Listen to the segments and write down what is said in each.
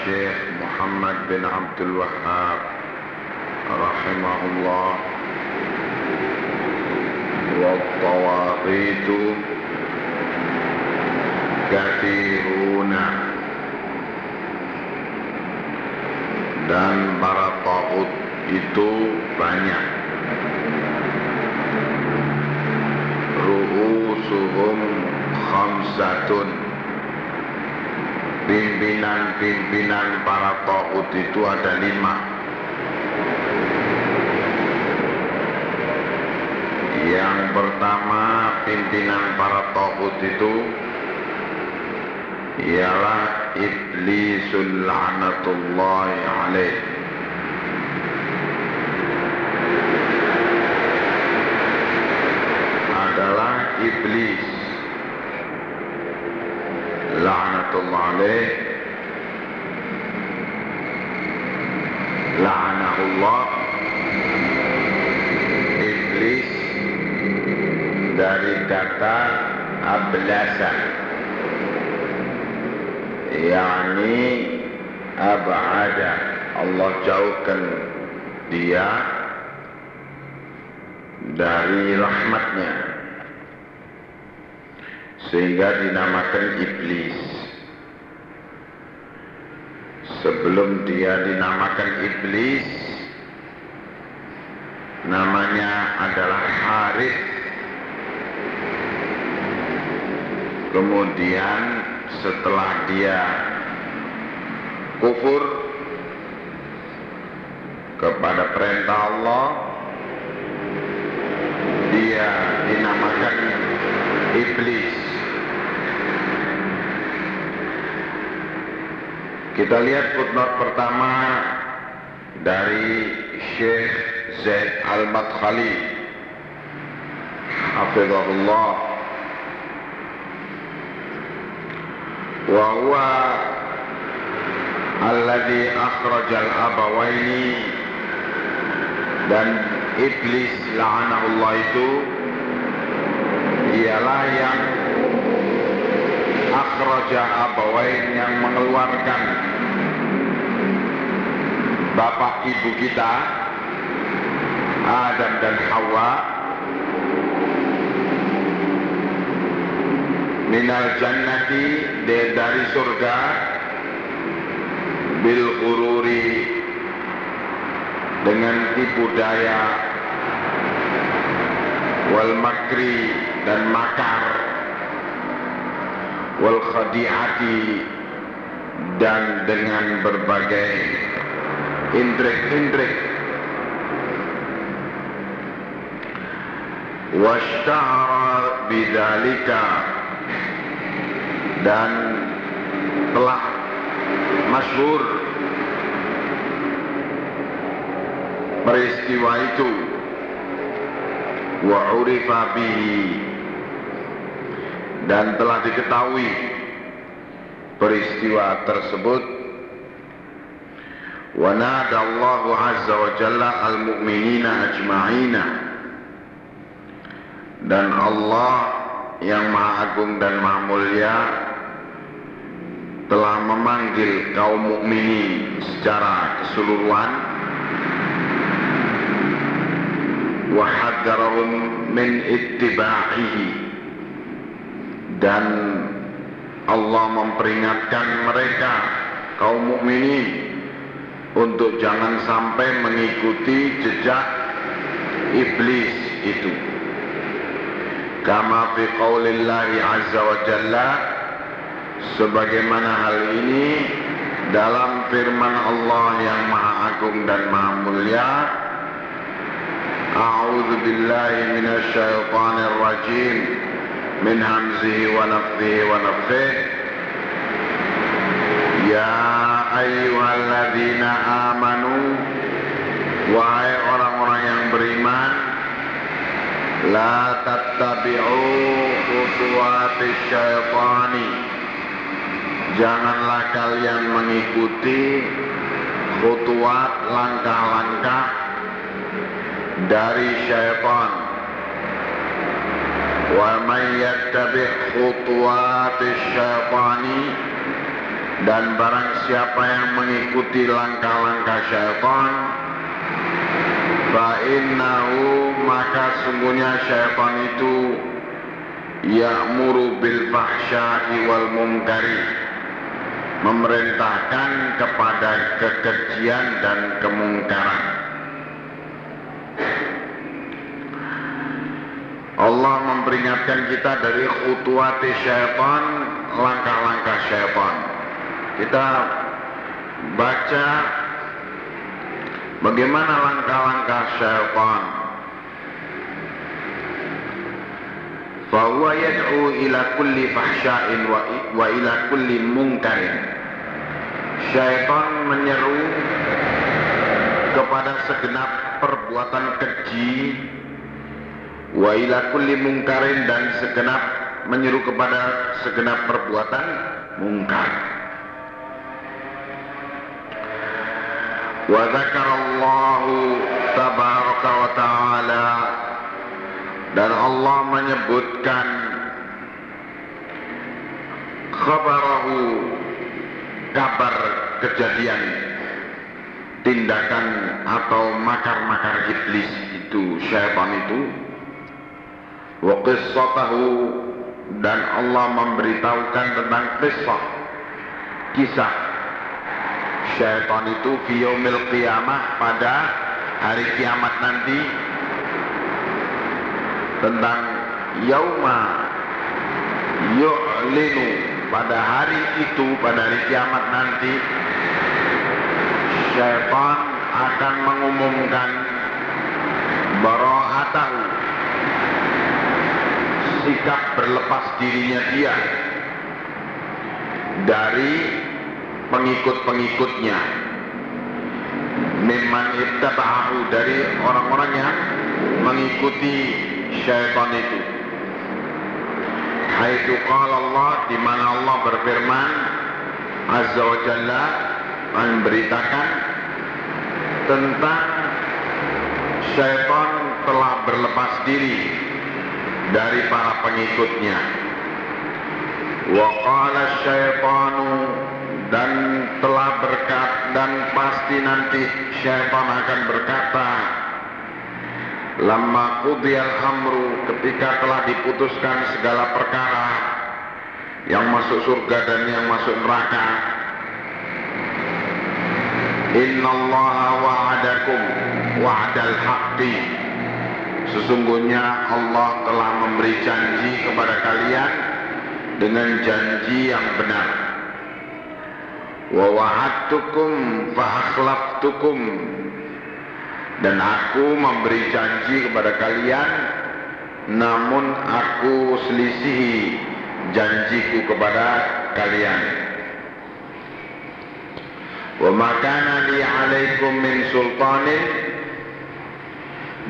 الشيخ محمد بن عبد الوهاب رحمه الله والطواغيت كثيرون dan para taut itu banyak ru'usuhum khamsatun pimpinan-pimpinan para taut itu ada lima. Yang pertama pimpinan para taut itu ialah iblisul la'natullahi alaih adalah iblis alaih la'anahullah iblis dari kata ablasa yakni ab'ada. Allah jauhkan dia dari rahmatnya. Sehingga dinamakan iblis sebelum dia dinamakan iblis namanya adalah Harith. Kemudian setelah dia kufur kepada perintah Allah dia dinamakan iblis kita lihat footnote pertama dari Syekh Zaid Al-Madkhali. Hafizahullah. Wa huwa alladhi akhrajal abawaini dan iblis la'anahullah itu ialah yang akhraja abawain yang mengeluarkan bapak ibu kita Adam dan Hawa minal jannati dari surga bil ururi dengan tipu daya wal makri dan makar wal khadi'ati dan dengan berbagai indrik-indrik. Washtahara bidzalika dan telah masyhur peristiwa itu. Wa urifa bihi dan telah diketahui peristiwa tersebut wa nadallahu azza wa jalla al-mu'minina ajma'ina. Dan Allah yang maha agung dan maha mulia telah memanggil kaum mukminin secara keseluruhan. Wa haddarahum min ittiba'ihi dan Allah memperingatkan mereka kaum mukminin untuk jangan sampai mengikuti jejak iblis itu. Kama fi qaulillahi azza wa jalla sebagaimana hal ini dalam firman Allah yang maha agung dan maha mulia. A'udzu billahi من همزه ونفضه ونفضه يا أيها الذين آمنوا وعي orang-orang yang beriman La tattabi'u kutuati syaitani Janganlah kalian mengikuti kutuat langkah-langkah dari syaitan. Man yattabi' khutuwati syaitani dan barang siapa yang mengikuti langkah-langkah syaitan Fa'innahu maka sungguhnya syaitan itu Ya'muru bil fahsya'i wal munkari Memerintahkan kepada kekejian dan kemungkaran Allah memperingatkan kita dari khutuwati syaitan Langkah-langkah syaitan Kita baca Bagaimana langkah-langkah syaitan? Fahuwa yad'u ila kulli fahsya'in wa, ila kulli munkarin. Syaitan menyeru kepada segenap perbuatan keji wa ila kulli mungkarin dan segenap menyeru kepada segenap perbuatan mungkar. Wa zakarallahu tabaraka wa ta'ala dan Allah menyebutkan khabarahu kabar kejadian tindakan atau makar-makar iblis itu syaitan itu wa qissatahu dan Allah memberitahukan tentang kisah kisah syaitan itu fiyomil qiyamah pada hari kiamat nanti. Tentang yauma yu'linu pada hari itu pada hari kiamat nanti syaitan akan mengumumkan bara'atahu sikap berlepas dirinya dia dari pengikut-pengikutnya. Mimman ittaba'ahu dari orang-orang yang mengikuti syaitan itu. Haitu qala Allah di mana Allah berfirman Azza wa Jalla memberitakan tentang syaitan telah berlepas diri dari para pengikutnya. Wa qala syaitanu dan telah berkat dan pasti nanti syaitan akan berkata Lama kudiyal amru ketika telah diputuskan segala perkara yang masuk surga dan yang masuk neraka. Innallaha wa'adakum wa'adal haqqi. Sesungguhnya Allah telah memberi janji kepada kalian dengan janji yang benar. Wa wa'adtukum akhlaftukum dan aku memberi janji kepada kalian namun aku selisihi janjiku kepada kalian wa makana li alaikum min sultanin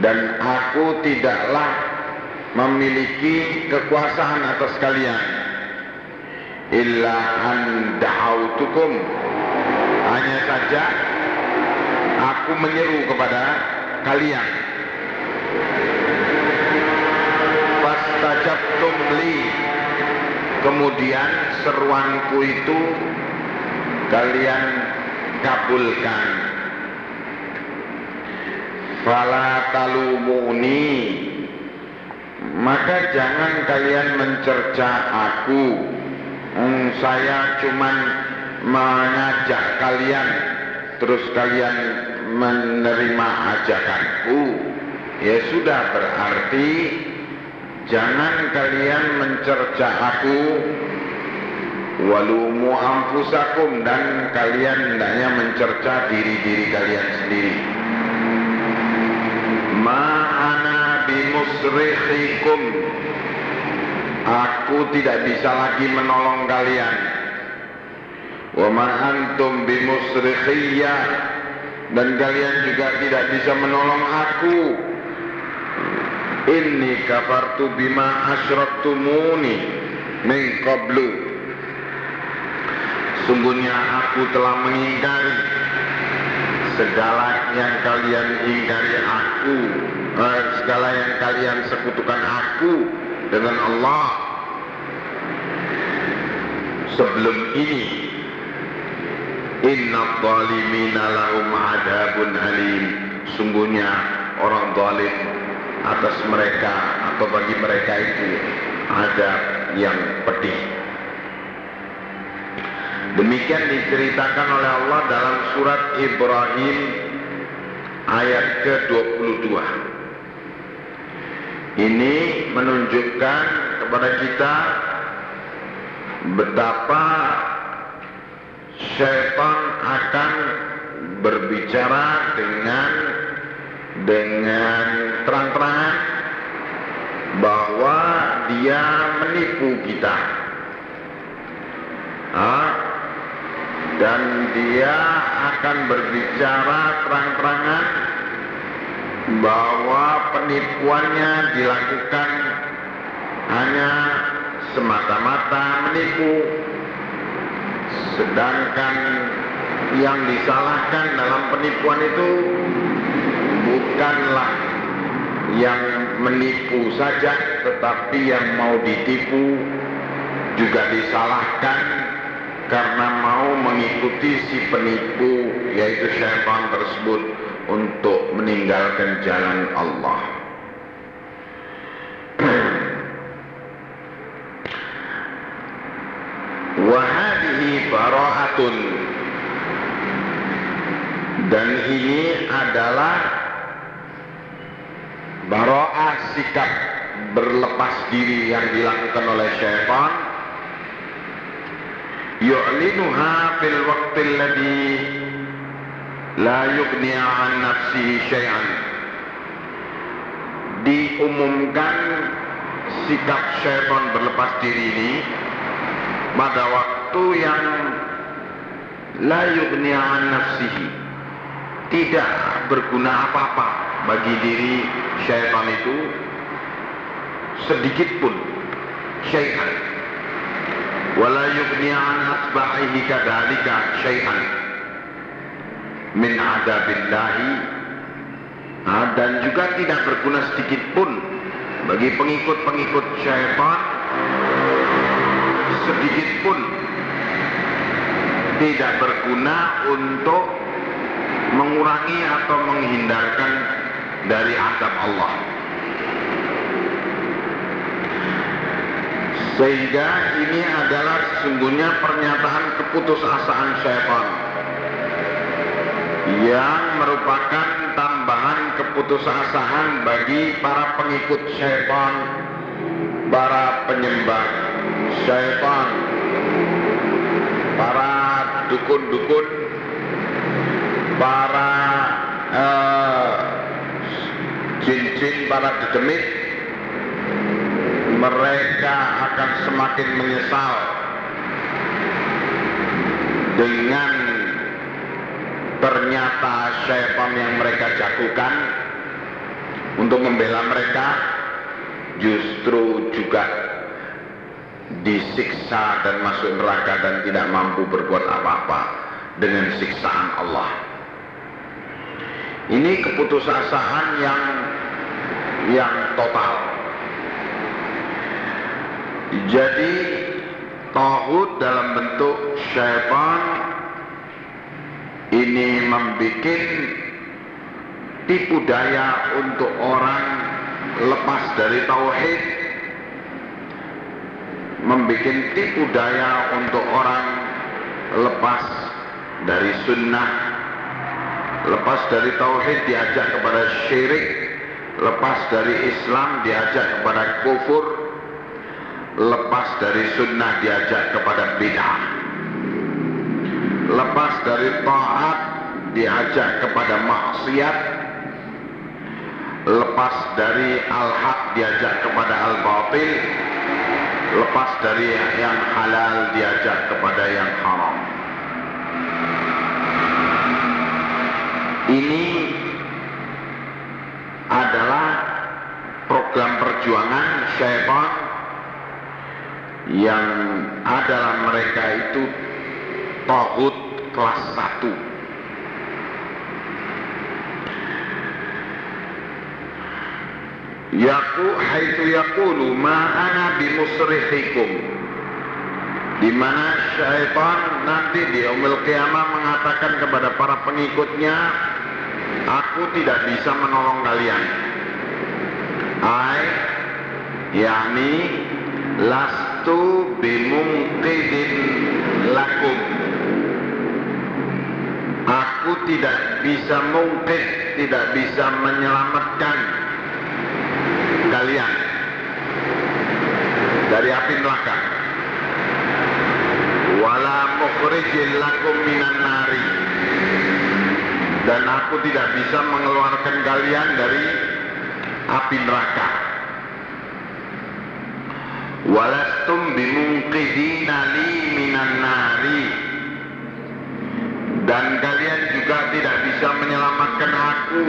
dan aku tidaklah memiliki kekuasaan atas kalian. Illa an da'autukum. Hanya saja aku menyeru kepada kalian. Fastajabtum li. Kemudian seruanku itu kalian kabulkan fala talumuni. Maka jangan kalian mencerca aku. Hmm, saya cuman mengajak kalian terus kalian menerima ajakanku. Ya sudah berarti jangan kalian mencerca aku. Walumu amfusakum dan kalian hendaknya mencerca diri-diri kalian sendiri ma'ana bimusrihikum. Aku tidak bisa lagi menolong kalian. Wa ma antum bimusrikhiyya dan kalian juga tidak bisa menolong aku. Inni kafartu bima asyraktumuni min qablu. Sungguhnya aku telah mengingkari segala yang kalian ingkari aku eh, segala yang kalian sekutukan aku dengan Allah. Sebelum ini inna zalimina lahum adabun alim. Sungguhnya orang zalim atas mereka atau bagi mereka itu ada yang pedih demikian diceritakan oleh Allah dalam surat Ibrahim ayat ke-22 ini menunjukkan kepada kita betapa syaitan akan berbicara dengan dengan terang-terangan bahwa dia menipu kita. Nah, dan dia akan berbicara terang-terangan bahwa penipuannya dilakukan hanya semata-mata menipu. Sedangkan yang disalahkan dalam penipuan itu bukanlah yang menipu saja tetapi yang mau ditipu juga disalahkan karena mau mengikuti si penipu yaitu syaitan tersebut untuk meninggalkan jalan Allah. Wahadihi bara'atun Dan ini adalah Bara'ah sikap berlepas diri yang dilakukan oleh syaitan Yu'linuha fil waqtil ladhi La yugni an nafsihi syai'an Diumumkan sikap syaitan berlepas diri ini pada waktu yang la yughni an nafsihi. Tidak berguna apa-apa bagi diri syaitan itu. Sedikit pun syai'an wala yughni an asbahihi kadzalika syai'an. Min adabillahi. Nah, dan juga tidak berguna sedikit pun bagi pengikut-pengikut syaitan. Sedikit pun tidak berguna untuk mengurangi atau menghindarkan dari adab Allah. Sehingga ini adalah sesungguhnya pernyataan keputusasaan syaitan. Yang merupakan tambahan keputusasaan bagi para pengikut syaitan, para penyembah syaitan, para dukun-dukun, para jin-jin, uh, para dedemit, mereka akan semakin menyesal dengan ternyata syaitan yang mereka jagokan untuk membela mereka justru juga disiksa dan masuk neraka dan tidak mampu berbuat apa-apa dengan siksaan Allah. Ini keputusasaan yang yang total. Jadi tauhid dalam bentuk syaitan ini membuat tipu daya untuk orang lepas dari tauhid. Membuat tipu daya untuk orang lepas dari sunnah lepas dari tauhid diajak kepada syirik lepas dari Islam diajak kepada kufur lepas dari sunnah diajak kepada bid'ah. Lepas dari taat diajak kepada maksiat. Lepas dari al-haq diajak kepada al-batil. Lepas dari yang halal diajak kepada yang haram. Ini adalah program perjuangan syaitan yang adalah mereka itu tohut kelas satu. Yaku haitu yakulu ma ana bimusrihikum di mana syaitan nanti di umil kiamah mengatakan kepada para pengikutnya aku tidak bisa menolong kalian ai yakni lastu bimungkidin lakum. Aku tidak bisa mungkin tidak bisa menyelamatkan kalian dari api neraka. Wala mukhrijil lakum minan nari. Dan aku tidak bisa mengeluarkan kalian dari api neraka walastum bimungkidina li minan nari. Dan kalian juga tidak bisa menyelamatkan aku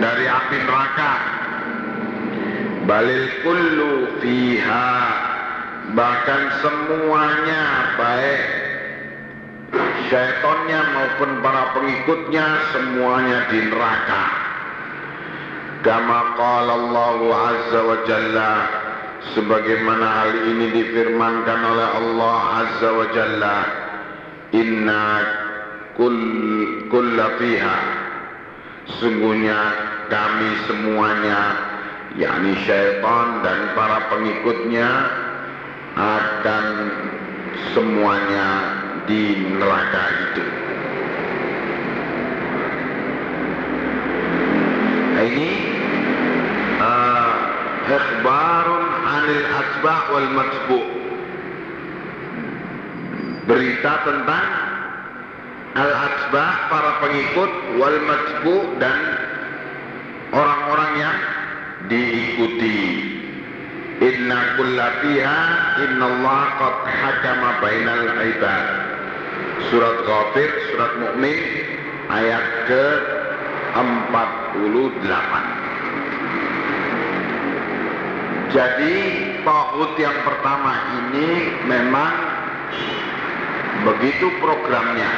dari api neraka. Balil kullu fiha bahkan semuanya baik. Syaitonnya maupun para pengikutnya semuanya di neraka. Kama qala Allah azza wa jalla sebagaimana hal ini difirmankan oleh Allah azza wa jalla inna kull kulla fiha sungguhnya kami semuanya yakni syaitan dan para pengikutnya akan semuanya di neraka itu. Ini uh, ikhbarun anil asbah wal matbu. Berita tentang al asbah para pengikut wal matbu dan orang-orang yang diikuti. Inna kulla fiha inna Allah qad hakama bainal ibad. Surat ghafir surat mukmin ayat ke 48 jadi Tauhid yang pertama ini memang begitu programnya.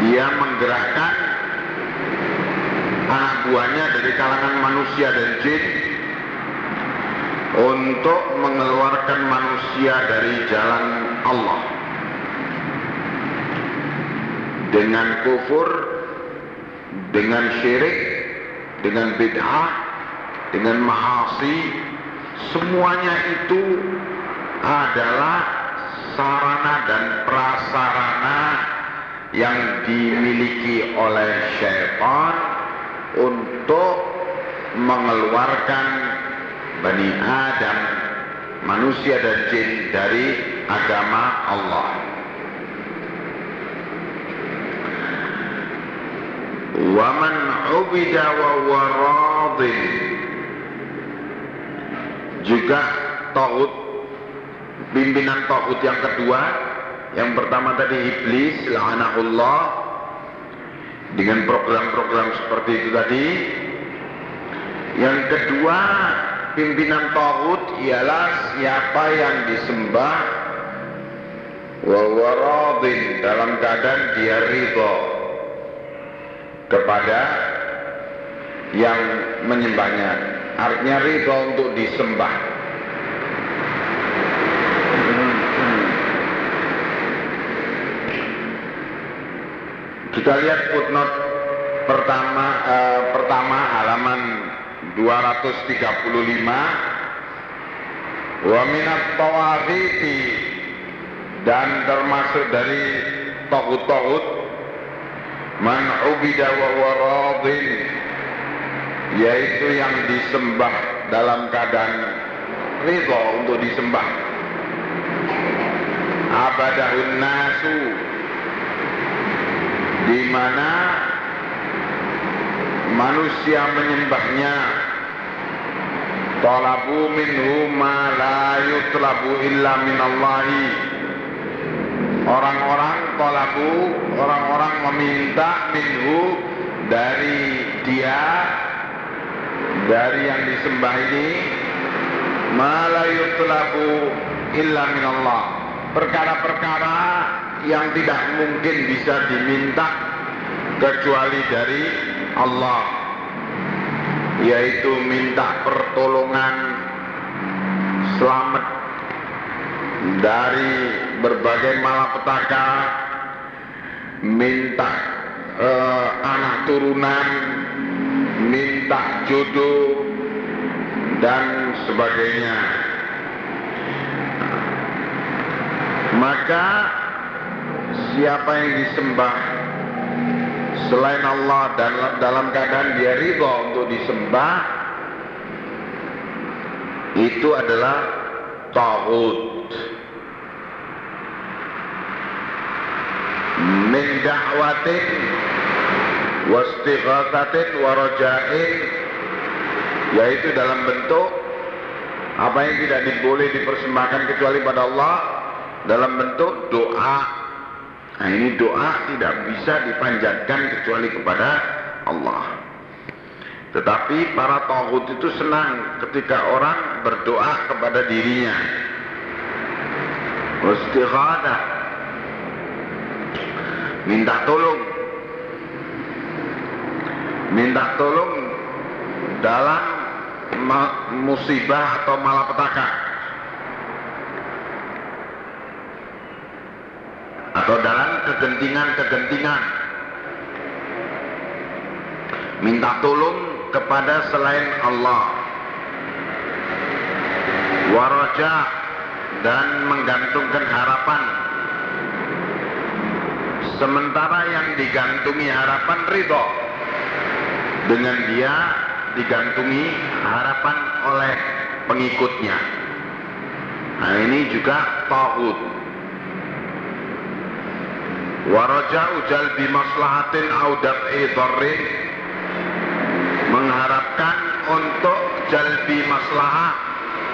Dia menggerakkan anak buahnya dari kalangan manusia dan jin untuk mengeluarkan manusia dari jalan Allah. Dengan kufur, dengan syirik, dengan bid'ah, dengan mahasi, semuanya itu adalah sarana dan prasarana yang dimiliki oleh syaitan untuk mengeluarkan Bani Adam, manusia dan jin dari agama Allah. Waman ubida wa waradin juga Tauhid pimpinan Tauhid yang kedua. Yang pertama tadi iblis la'anahullah. Dengan program-program seperti itu tadi. Yang kedua pimpinan Tauhid ialah siapa yang disembah. Wawaradin dalam keadaan dia ridho kepada yang menyembahnya artinya ridho untuk disembah. Kita lihat footnote pertama eh, pertama halaman 235 wa minat tawaghiti dan termasuk dari tohut-tohut man ubida wa waradin yaitu yang disembah dalam keadaan ridho untuk disembah. Abadahun nasu di mana manusia menyembahnya. Talabu minhu ma la yutlabu illa minallahi. Orang-orang talabu orang-orang meminta minhu dari dia dari yang disembah ini malayutlabu illa minallah. Perkara-perkara yang tidak mungkin bisa diminta kecuali dari Allah yaitu minta pertolongan selamat dari berbagai malapetaka minta uh, anak turunan minta jodoh dan sebagainya. Maka siapa yang disembah selain Allah dan dalam keadaan dia ridho untuk disembah itu adalah tauhid min da'watin wastighathatin warajain yaitu dalam bentuk apa yang tidak diboleh dipersembahkan kecuali pada Allah dalam bentuk doa. Nah ini doa tidak bisa dipanjatkan kecuali kepada Allah. Tetapi para tauhid itu senang ketika orang berdoa kepada dirinya. Wastighathah minta tolong. Minta tolong dalam musibah atau malapetaka. Atau dalam kegentingan-kegentingan. Minta tolong kepada selain Allah. Waraja dan menggantungkan harapan sementara yang digantungi harapan ridho. Dengan dia digantungi harapan oleh pengikutnya. Nah ini juga tauhid. Waraja ujal bimaslahatin au daf'i dharrin. Mengharapkan untuk jalbi maslahah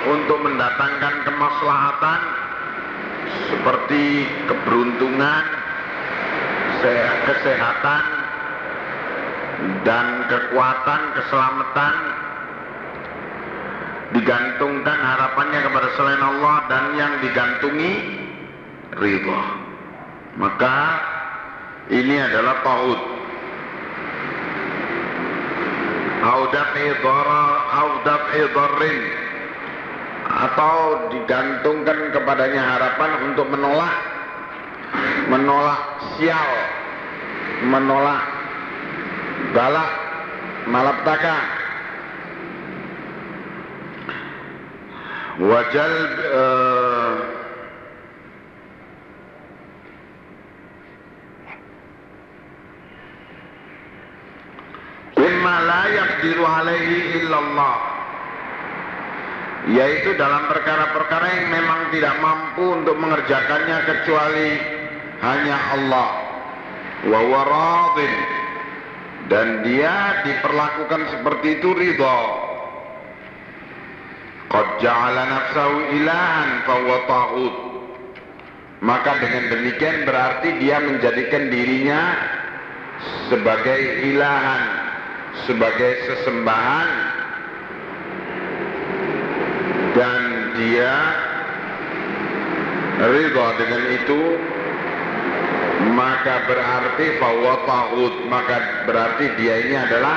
untuk mendatangkan kemaslahatan seperti keberuntungan kesehatan dan kekuatan keselamatan digantungkan harapannya kepada selain Allah dan yang digantungi ridho maka ini adalah tauhid. Audafi dharrin atau digantungkan kepadanya harapan untuk menolak menolak sial menolak balak malapetaka wajal uh, mimma la yaqdiru alaihi illallah yaitu dalam perkara-perkara yang memang tidak mampu untuk mengerjakannya kecuali hanya Allah. Wa dan dia diperlakukan seperti itu ridha. Qad ja'ala nafsahu ilahan fa ta'ud. Maka dengan demikian berarti dia menjadikan dirinya sebagai ilahan sebagai sesembahan dan dia ridha dengan itu maka berarti bahwa tauhid. Maka berarti dia ini adalah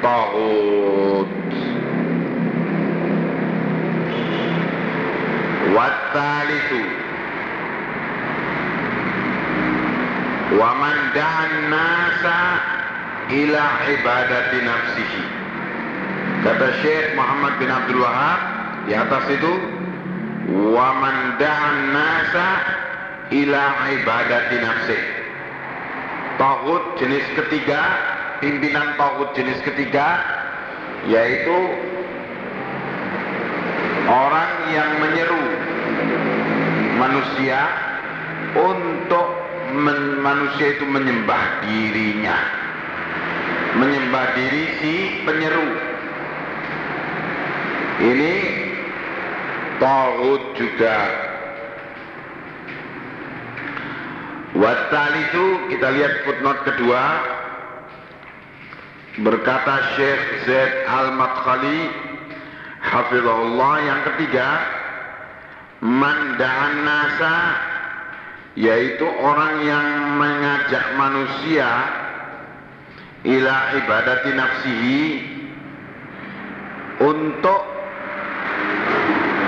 tauhid. Watalitu wa man da'an nasa ila ibadati nafsihi. Kata Syekh Muhammad bin Abdul Wahab di atas itu wa man da'an nasa ila ibadati nafsi. Tauhid jenis ketiga pimpinan tauhid jenis ketiga yaitu orang yang menyeru manusia untuk men, manusia itu menyembah dirinya. Menyembah diri si penyeru. Ini tauhid juga. Watal itu kita lihat footnote kedua. Berkata Syekh Zaid Al-Madkhali hafizahullah yang ketiga manda'an nasa yaitu orang yang mengajak manusia ila ibadati nafsihi untuk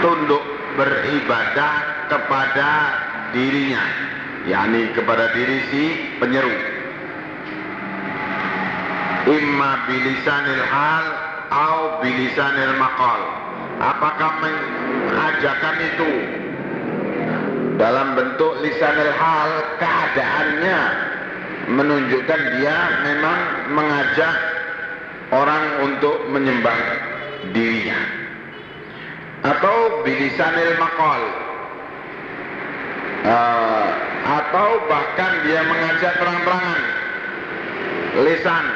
tunduk beribadah kepada dirinya. Yakni kepada diri si penyeru. Imma bilisanil hal atau bilisanil maqal. Apakah mengajakan itu? Dalam bentuk lisanil hal keadaannya menunjukkan dia memang mengajak orang untuk menyembah dirinya atau bilisanil maqal. Uh, atau bahkan dia mengajak terang-terangan. Lisan.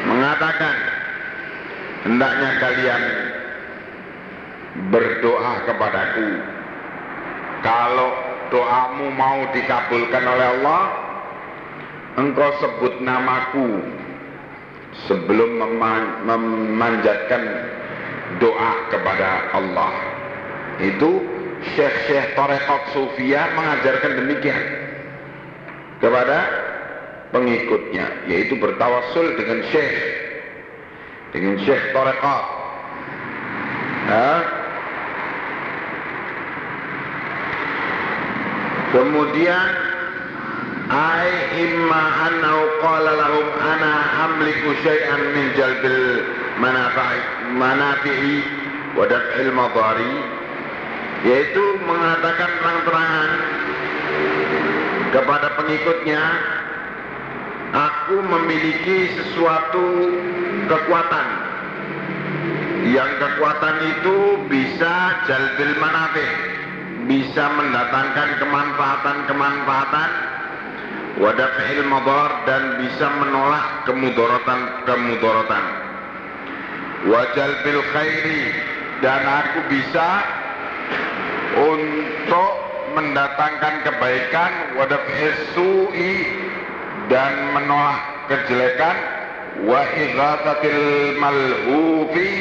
Mengatakan hendaknya kalian berdoa kepadaku. Kalau doamu mau dikabulkan oleh Allah engkau sebut namaku sebelum memanjatkan doa kepada Allah. Itu Syekh-Syekh Torekot Sufia mengajarkan demikian kepada pengikutnya yaitu bertawassul dengan syekh. Dengan syekh tarekat kemudian ai imma annahu qala lahum ana amliku syai'an min jalbil manafi'i manafi'i wa daf'il madari. Yaitu mengatakan terang-terangan kepada pengikutnya aku memiliki sesuatu kekuatan. Yang kekuatan itu bisa jalbil manafi bisa mendatangkan kemanfaatan-kemanfaatan wadaf'il madar dan bisa menolak kemudorotan-kemudorotan wajal bil khairi dan aku bisa untuk mendatangkan kebaikan. Wadaf'il su'i dan menolak kejelekan. Wa malhufi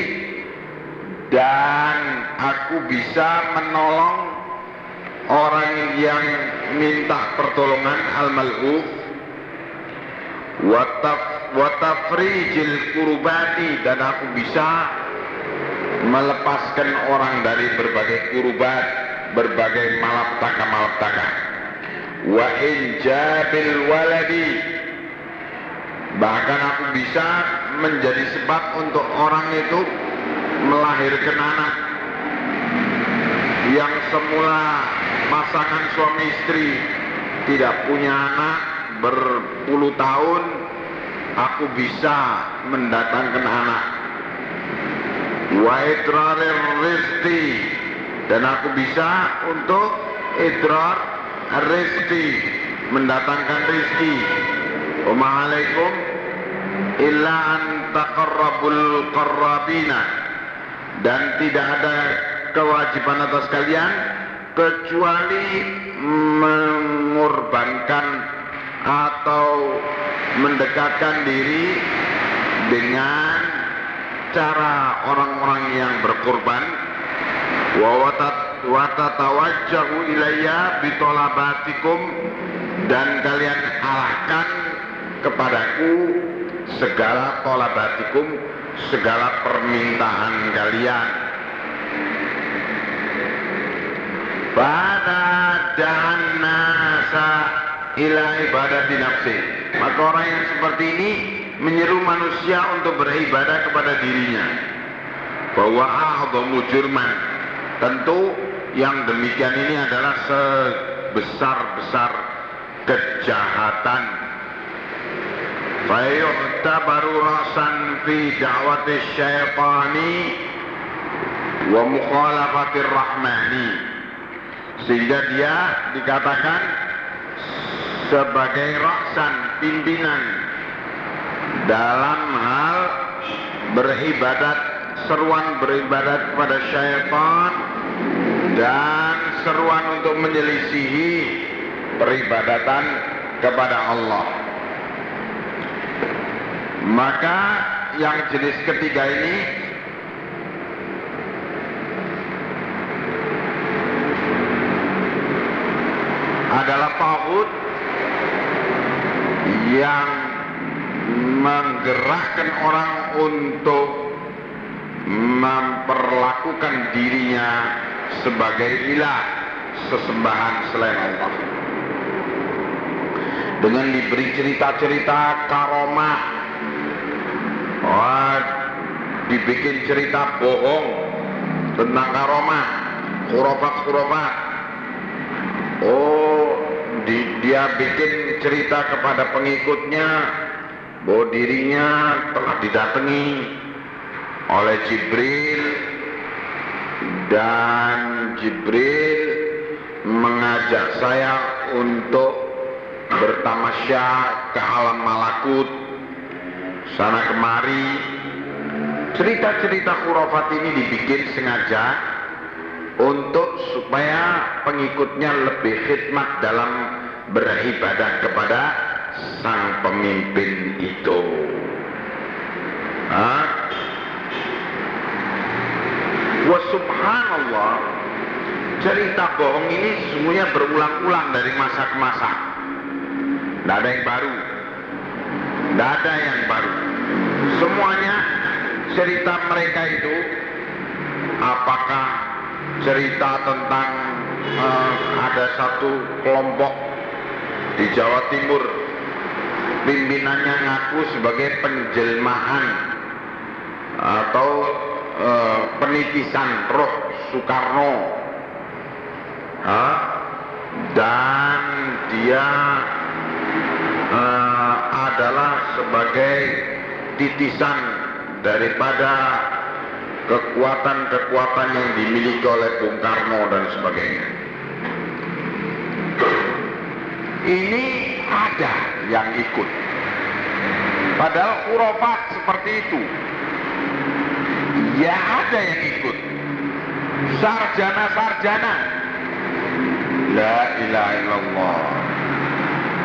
dan aku bisa menolong orang yang minta pertolongan al malhuf wa tafrijil kurbati dan aku bisa melepaskan orang dari berbagai kurbat berbagai malapetaka-malapetaka wa injabil waladi bahkan aku bisa menjadi sebab untuk orang itu melahirkan anak. Yang semula pasangan suami istri. Tidak punya anak berpuluh tahun aku bisa mendatangkan anak. Wa idrarir rizki dan aku bisa untuk idrar rizki mendatangkan rizki Assalamualaikum. Illa an taqarrabul qarrabina. Dan tidak ada kewajiban atas kalian kecuali mengorbankan atau mendekatkan diri dengan cara orang-orang yang berkorban. Wa watatawajjahu ilayya bitolabatikum. Dan kalian alahkan kepadaku segala tolabatikum segala permintaan kalian pada dan nasa ila ibadati nafsi. Maka orang yang seperti ini menyeru manusia untuk beribadah kepada dirinya. Bahwa ahdamu jurman. Tentu yang demikian ini adalah sebesar-besar kejahatan. Baru rasan fi da'wati syaitani wa mukhalafatir rahmani sehingga dia dikatakan sebagai rasan pimpinan dalam hal beribadat seruan beribadat kepada syaitan dan seruan untuk menyelisihi peribadatan kepada Allah. maka yang jenis ketiga ini adalah tauhid yang menggerakkan orang untuk memperlakukan dirinya sebagai ilah sesembahan selain Allah. Dengan diberi cerita-cerita karomah oh, dibikin cerita bohong tentang karomah khurafat-khurafat. Oh di, dia bikin cerita kepada pengikutnya bahwa dirinya telah didatangi oleh Jibril dan Jibril mengajak saya untuk bertamasya ke alam malakut. Sana kemari cerita-cerita khurafat ini dibikin sengaja untuk supaya pengikutnya lebih khidmat dalam beribadah kepada sang pemimpin itu. Hah? Wa subhanallah cerita bohong ini semuanya berulang-ulang dari masa ke masa. Tidak ada yang baru. Tidak ada yang baru. Semuanya cerita mereka itu apakah cerita tentang uh, ada satu kelompok di Jawa Timur pimpinannya ngaku sebagai penjelmaan atau uh, penitisan roh Soekarno uh, dan dia uh, adalah sebagai titisan daripada kekuatan-kekuatan yang dimiliki oleh Bung Karno dan sebagainya. Ini ada yang ikut. Padahal khurafat seperti itu. Ya ada yang ikut. Sarjana-sarjana. La ilaha illallah.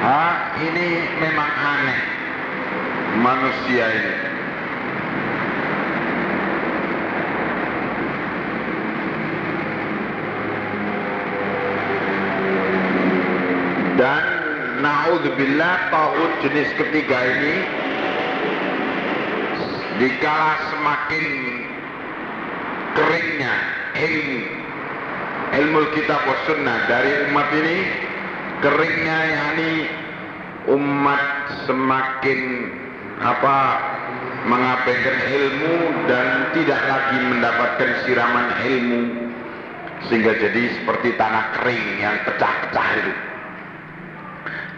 Ha, ini memang aneh manusia ini. Dan naudzubillah tauhid jenis ketiga ini dikala semakin keringnya ilmu ilmu kitab wa sunnah. Dari umat ini keringnya yakni umat semakin apa mengabaikan ilmu dan tidak lagi mendapatkan siraman ilmu. Sehingga jadi seperti tanah kering yang pecah-pecah itu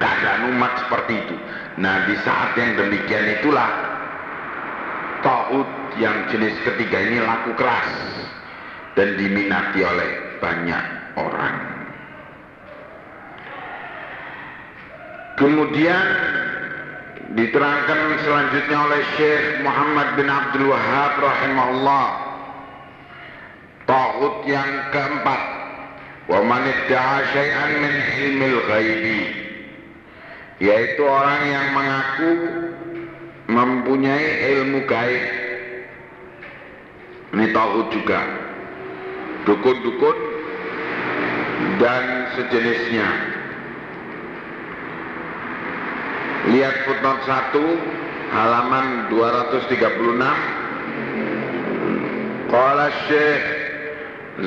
keadaan umat seperti itu. Nah di saat yang demikian itulah Tauhid yang jenis ketiga ini laku keras dan diminati oleh banyak orang. Kemudian diterangkan selanjutnya oleh Syekh Muhammad bin Abdul Wahab rahimahullah Tauhid yang keempat. Wa man idda'a syai'an min ilmil ghaibi yaitu orang yang mengaku mempunyai ilmu gaib. Ini tauhid juga. Dukun-dukun dan sejenisnya. Lihat footnote 1 halaman 236 Qala Syekh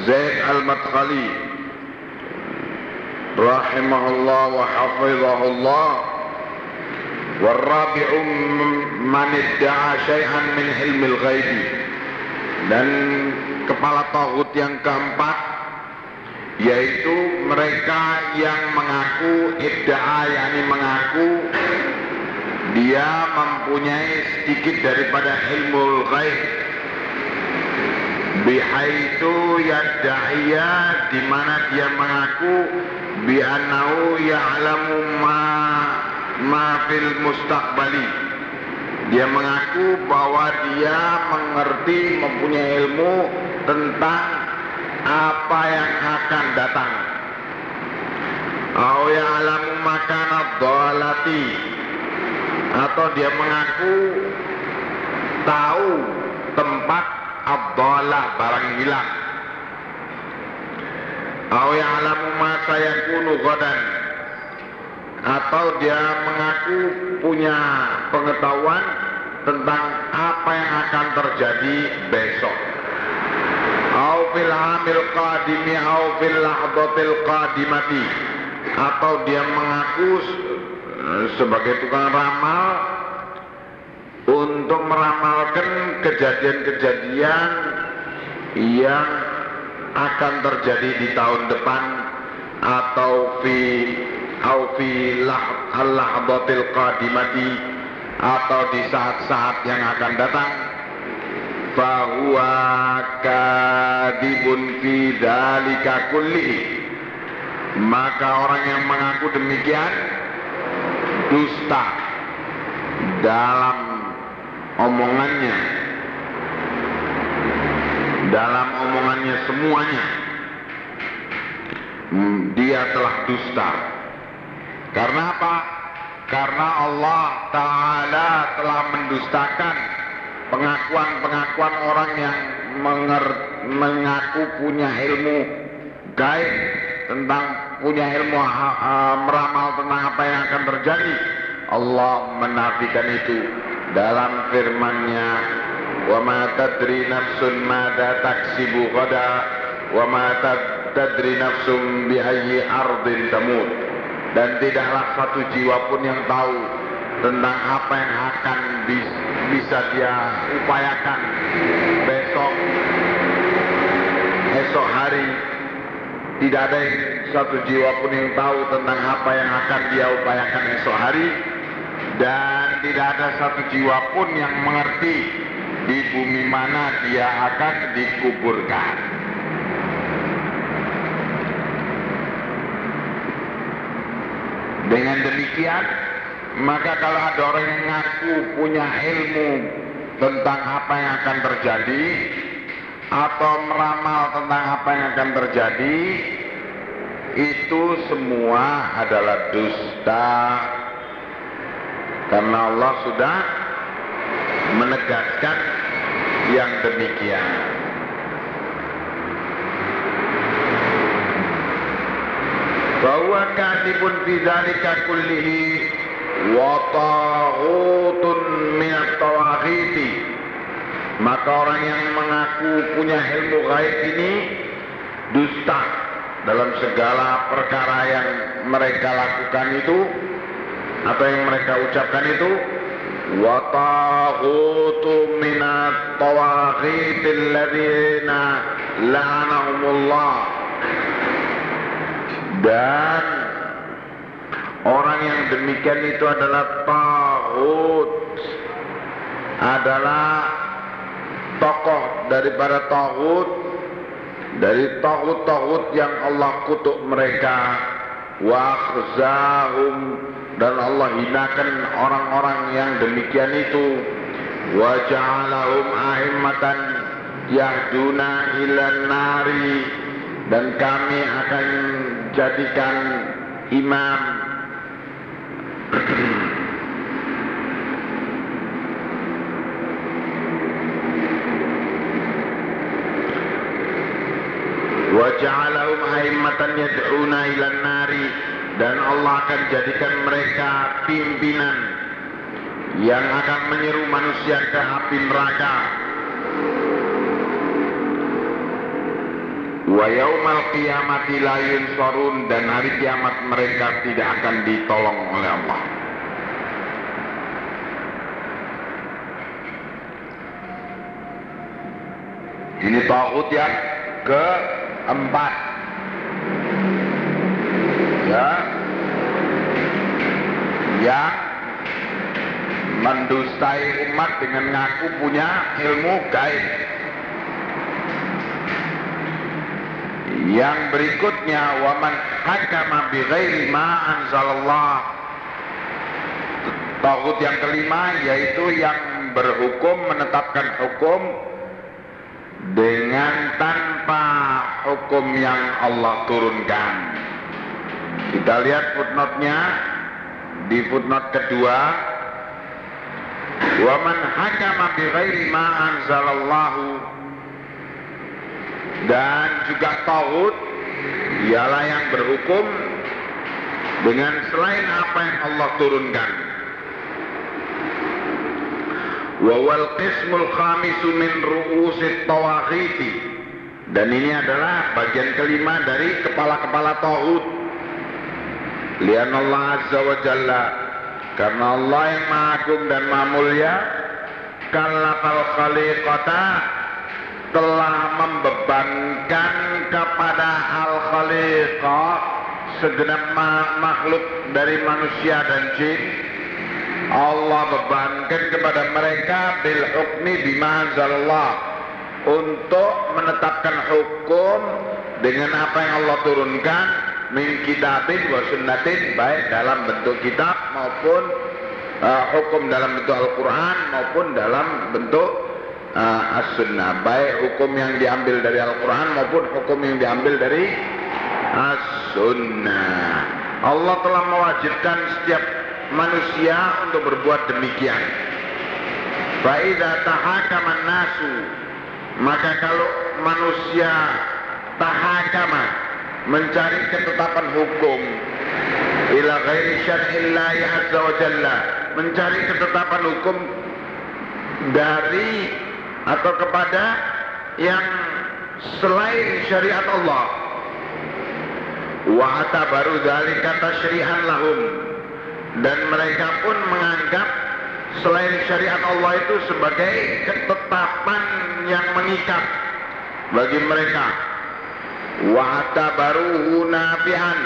Zaid Al-Madkhali rahimahullah wa hafizahullah والرابع من ادعى شيئا من علم الغيب dan kepala tauhid yang keempat yaitu mereka yang mengaku idda'a yakni mengaku dia mempunyai sedikit daripada ilmu ghaib bihaitu yadda'iya di mana dia mengaku bi annahu ya'lamu ma ma fil mustaqbali dia mengaku bahwa dia mengerti mempunyai ilmu tentang apa yang akan datang. Au ya'lamu makana dhalati atau dia mengaku tahu tempat abdalah barang hilang Au ya'lamu ma sayakunu ghadan atau dia mengaku punya pengetahuan tentang apa yang akan terjadi besok. Au fil hamil qadimi au fil lahdatil qadimati atau dia mengaku sebagai tukang ramal untuk meramalkan kejadian-kejadian yang akan terjadi di tahun depan atau fi au fi lahdatil qadimati atau di saat-saat yang akan datang. Fahuwa kadibun fi dalika kulli maka orang yang mengaku demikian dusta dalam omongannya dalam omongannya semuanya hmm, dia telah dusta. Karena apa? karena Allah Ta'ala telah mendustakan pengakuan-pengakuan orang yang mengaku punya ilmu gaib tentang punya ilmu meramal tentang apa yang akan terjadi. Allah menafikan itu dalam firman-Nya wa ma tadri nafsun mada taksibu ghada wa ma tadri nafsun bi ayyi ardin tamut dan tidaklah satu jiwa pun yang tahu tentang apa yang akan bisa dia upayakan besok esok hari. Tidak ada yang satu jiwa pun yang tahu tentang apa yang akan dia upayakan esok hari. Dan tidak ada satu jiwa pun yang mengerti di bumi mana dia akan dikuburkan. Dengan demikian, maka kalau ada orang yang ngaku punya ilmu tentang apa yang akan terjadi atau meramal tentang apa yang akan terjadi, itu semua adalah dusta. Karena Allah sudah menegaskan yang demikian. Bahwa kadibun fi dzalika kullihi wa taghutun min tawaghiti maka orang yang mengaku punya ilmu gaib ini dusta dalam segala perkara yang mereka lakukan itu atau yang mereka ucapkan itu وطاغوت من الطواغيت الذين لعنهم الله dan orang yang demikian itu adalah taghut adalah tokoh daripada taghut dari taghut-taghut yang Allah kutuk mereka wa khzahum dan Allah hinakan orang-orang yang demikian itu. Wa ja'alahum a'immatan yahduna ilan nari. Dan kami akan jadikan imam. Wa ja'alahum a'immatan yad'una ilan nari dan Allah akan jadikan mereka pimpinan yang akan menyeru manusia ke api neraka. Wa yaumal qiyamati la yunsarun dan hari kiamat mereka tidak akan ditolong oleh Allah. Ini tauhid yang keempat ya yang mendustai umat dengan ngaku punya ilmu gaib. Yang berikutnya waman hakama bi ghairi ma anzalallah. Tauhid yang kelima yaitu yang berhukum menetapkan hukum dengan tanpa hukum yang Allah turunkan. Kita lihat footnote-nya di footnote kedua wa man hakama bi ghairi ma anzalallahu. Dan juga tauhid ialah yang berhukum dengan selain apa yang Allah turunkan. Wa wal qismul khamisu min ru'usit tawaghiti. Dan ini adalah bagian kelima dari kepala-kepala tauhid lian Allah azza wa jalla. Karena Allah yang maha agung dan maha mulia kalafal khaliqata telah membebankan kepada al khaliqah segenap makhluk dari manusia dan jin. Allah bebankan kepada mereka bil hukmi bima untuk menetapkan hukum dengan apa yang Allah turunkan min kitabin wa sunnatin baik dalam bentuk kitab maupun uh, hukum dalam bentuk Al-Quran maupun dalam bentuk uh, as-sunnah. Baik hukum yang diambil dari Al-Quran maupun hukum yang diambil dari as-sunnah. Allah telah mewajibkan setiap manusia untuk berbuat demikian. Fa'idha tahakaman nasu Maka kalau manusia tahakaman mencari ketetapan hukum. Ila ghairi syar'illahi azza wa jalla. Mencari ketetapan hukum dari atau kepada yang selain syariat Allah. Wa baru dzalika tasyri'an lahum. Dan mereka pun menganggap selain syariat Allah itu sebagai ketetapan yang mengikat bagi mereka wa'tabaruhu nafi'an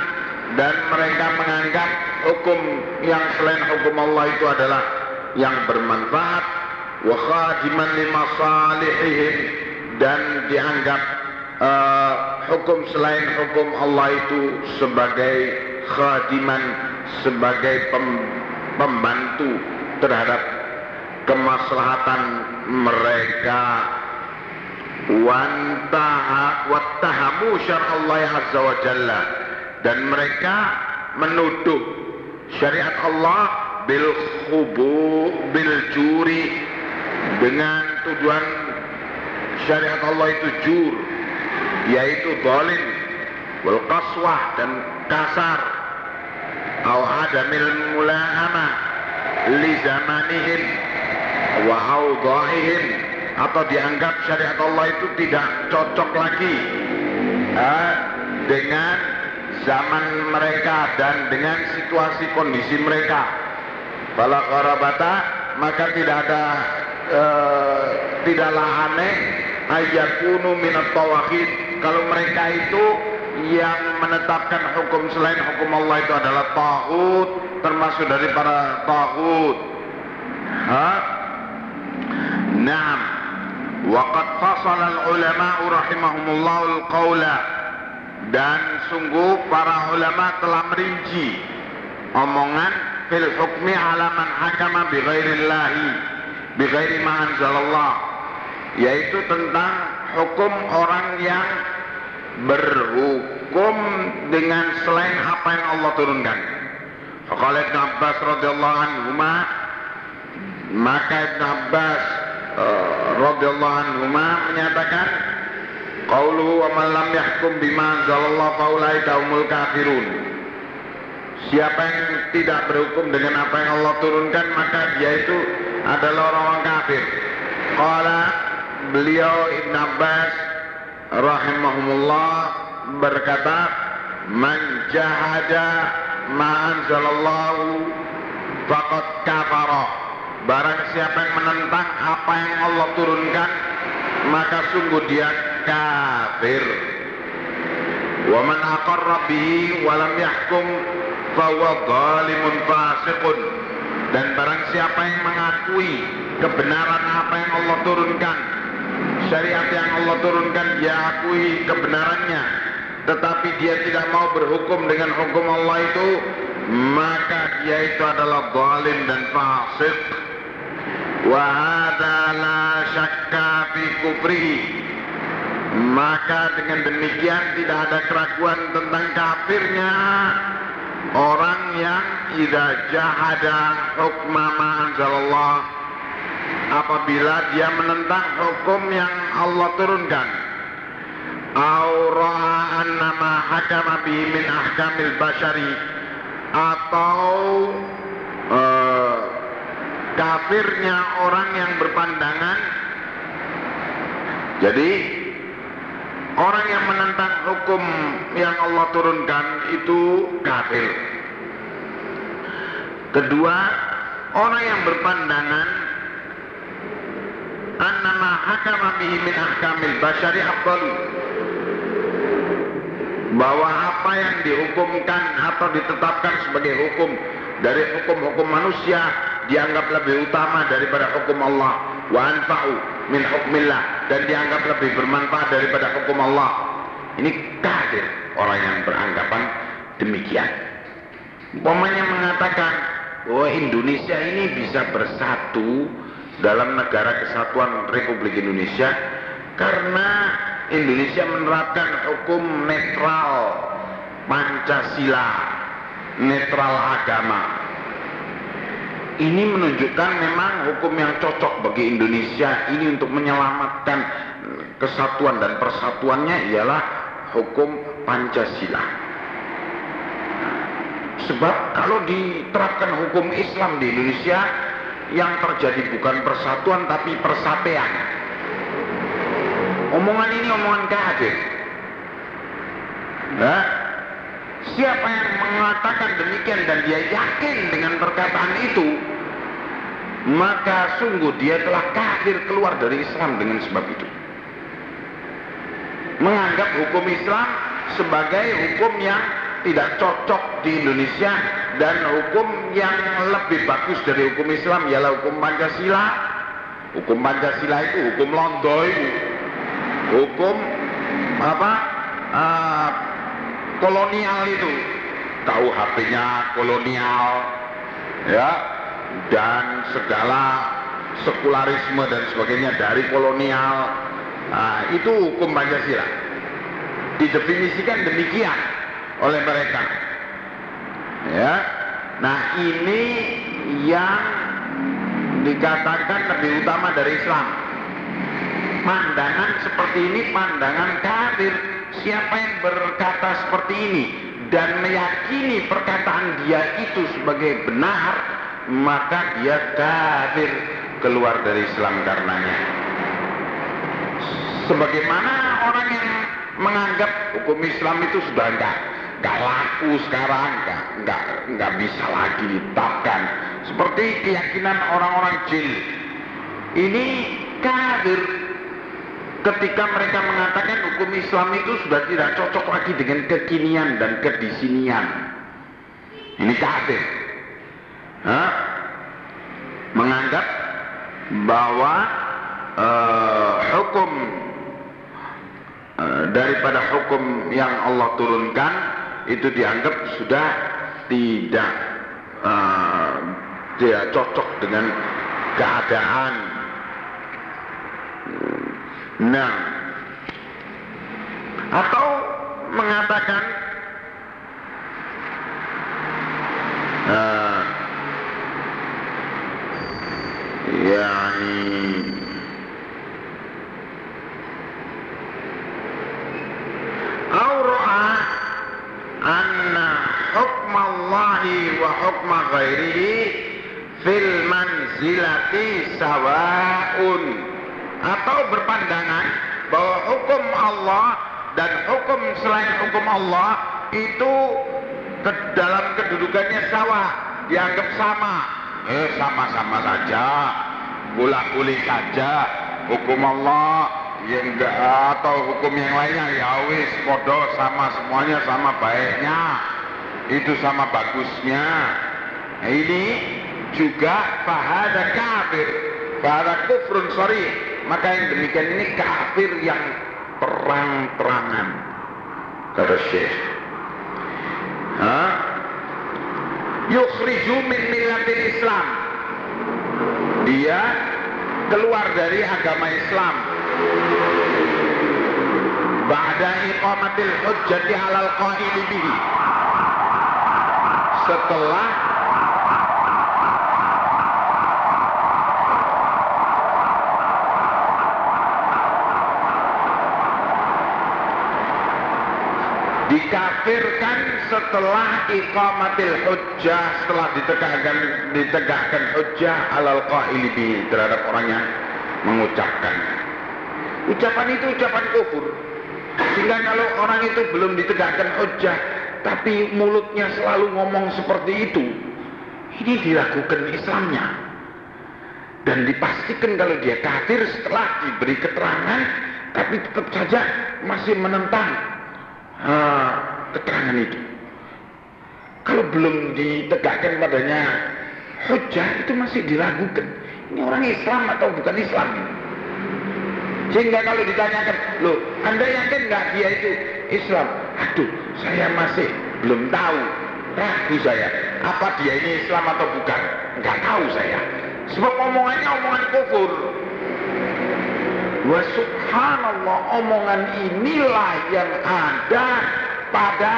dan mereka menganggap hukum yang selain hukum Allah itu adalah yang bermanfaat. Wa khadiman limasalihihim dan dianggap uh, hukum selain hukum Allah itu sebagai khadiman sebagai pem, pembantu terhadap kemaslahatan mereka wattahamu Allah azza wa jalla. Dan mereka menuduh syariat Allah bil khubu bil juri. Dengan tujuan syariat Allah itu jur yaitu zalim wal qaswah dan kasar. Au adamil mula'ama li zamanihim wa awdahihim atau dianggap syariat Allah itu tidak cocok lagi. Eh, dengan zaman mereka dan dengan situasi kondisi mereka. Kalau korabata maka tidak ada eh, tidaklah aneh ayakunu minat tawahid kalau mereka itu yang menetapkan hukum selain hukum Allah itu adalah ta'ud termasuk dari para ta'ud. Nah, Waqad fasala al-ulama rahimahumullah al-qawla dan sungguh para ulama telah merinci omongan fil hukmi ala man hakama bi ghairillahi bi yaitu tentang hukum orang yang berhukum dengan selain apa yang Allah turunkan. Faqala Ibn Abbas radhiyallahu anhu maka Ibn Abbas uh, radhiyallahu menyatakan qauluhu wa man yahkum bima anzalallahu faulaika humul kafirun Siapa yang tidak berhukum dengan apa yang Allah turunkan maka dia itu adalah orang-orang kafir. Qala beliau Ibn Abbas rahimahumullah berkata man jahada ma anzalallahu faqad kafara Barang siapa yang menentang apa yang Allah turunkan Maka sungguh dia kafir. Wa man aqarra bihi wa lam yahkum Fahuwa zalimun fasiqun. Dan barang siapa yang mengakui kebenaran apa yang Allah turunkan Syariat yang Allah turunkan dia akui kebenarannya. Tetapi dia tidak mau berhukum dengan hukum Allah itu Maka dia itu adalah zalim dan fasik Wahada la syakka fi kufrihi maka dengan demikian tidak ada keraguan tentang kafirnya. Orang yang idza jahada hukma ma anzalallah apabila dia menentang hukum yang Allah turunkan. Aura'a annama hakama bihi min ahkamil bashari atau uh, kafirnya orang yang berpandangan. Jadi orang yang menentang hukum yang Allah turunkan itu kafir. Kedua orang yang berpandangan annama hakama bihi min ahkamil bashari afdalu. Bahwa apa yang dihukumkan atau ditetapkan sebagai hukum dari hukum-hukum manusia dianggap lebih utama daripada hukum Allah. Wa anfa'u min hukmillah. Dan dianggap lebih bermanfaat daripada hukum Allah. Ini kafir orang yang beranggapan demikian. Umpamanya mengatakan bahwa Indonesia ini bisa bersatu dalam negara kesatuan Republik Indonesia karena Indonesia menerapkan hukum netral Pancasila netral agama ini menunjukkan memang hukum yang cocok bagi Indonesia ini untuk menyelamatkan kesatuan dan persatuannya ialah hukum Pancasila sebab kalau diterapkan hukum Islam di Indonesia yang terjadi bukan persatuan tapi persatuan. Omongan ini omongan kafir. Nah, siapa yang mengatakan demikian dan dia yakin dengan perkataan itu, maka sungguh dia telah kafir keluar dari Islam dengan sebab itu. Menganggap hukum Islam sebagai hukum yang tidak cocok di Indonesia dan hukum yang lebih bagus dari hukum Islam ialah hukum Pancasila. Hukum Pancasila itu hukum Londo itu. Hukum apa? Uh, kolonial itu. KUHP-nya kolonial ya dan segala sekularisme dan sebagainya dari kolonial. Nah, itu hukum Pancasila. Didefinisikan demikian oleh mereka. Ya. Nah, ini yang dikatakan lebih utama dari Islam. Pandangan seperti ini pandangan kafir. Siapa yang berkata seperti ini dan meyakini perkataan dia itu sebagai benar, maka dia kafir keluar dari Islam karenanya. Sebagaimana orang yang menganggap hukum Islam itu sudah enggak nggak laku sekarang, nggak nggak nggak bisa lagi ditetapkan. Seperti keyakinan orang-orang jin. Ini kafir ketika mereka mengatakan hukum Islam itu sudah tidak cocok lagi dengan kekinian dan kedisinian. Ini kafir. Hah? Menganggap bahwa uh, hukum uh, daripada hukum yang Allah turunkan itu dianggap sudah tidak uh, tidak cocok dengan keadaan. Nah, atau mengatakan uh, yani aura'ah anna hukmallahi wa hukma ghairihi fil manzilati sawaun atau berpandangan bahwa hukum Allah dan hukum selain hukum Allah itu ke dalam kedudukannya sama dianggap sama. Eh sama-sama saja. Bolak-balik saja. Hukum Allah ya enggak atau hukum yang lainnya ya wis podo sama semuanya sama baiknya. Itu sama bagusnya. Nah, ini juga fahada kafir fahada kufrun sorry maka yang demikian ini kafir yang terang-terangan. Kata Syekh. Ha? yukhriju min millatil Islam. Dia keluar dari agama Islam. Ba'da iqamatil hujjati 'alal qaili bihi. Setelah dikafirkan setelah iqamatil hujjah setelah ditegakkan ditegakkan hujjah alal qaili terhadap orang yang mengucapkan. Ucapan itu ucapan kufur. Sehingga kalau orang itu belum ditegakkan hujjah tapi mulutnya selalu ngomong seperti itu ini dilakukan Islamnya. Dan dipastikan kalau dia kafir setelah diberi keterangan tapi tetap saja masih menentang uh, keterangan itu. Kalau belum ditegakkan padanya hujah itu masih diragukan. Ini orang Islam atau bukan Islam? Sehingga kalau ditanyakan loh anda yakin nggak dia itu Islam? Aduh saya masih belum tahu ragu saya. Apa dia ini Islam atau bukan? Nggak tahu saya. Sebab omongannya omongan kufur wa subhanallah omongan inilah yang ada pada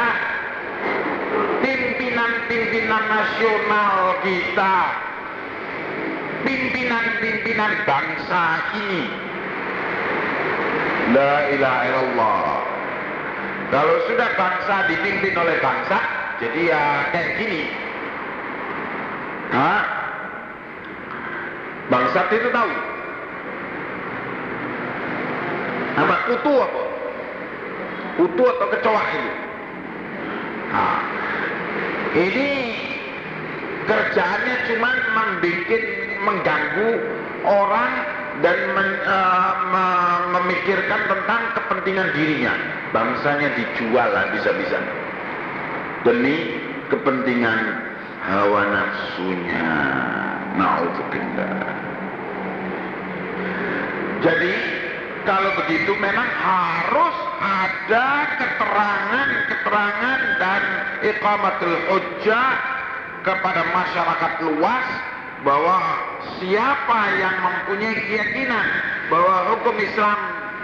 pimpinan-pimpinan nasional kita. Pimpinan-pimpinan bangsa ini. La ilaha illallah. Kalau sudah bangsa dipimpin oleh bangsa jadi ya kayak gini. Hah? Bangsa itu tahu apa kutu apa? Kutu atau kecoa itu nah, ini kerjaannya cuma membuat mengganggu orang dan men, uh, memikirkan tentang kepentingan dirinya. Bangsanya dijual lah bisa-bisa demi kepentingan hawa nafsunya. Na'udzubillah. Jadi kalau begitu memang harus ada keterangan-keterangan dan iqamatul hujjah kepada masyarakat luas bahwa siapa yang mempunyai keyakinan bahwa hukum Islam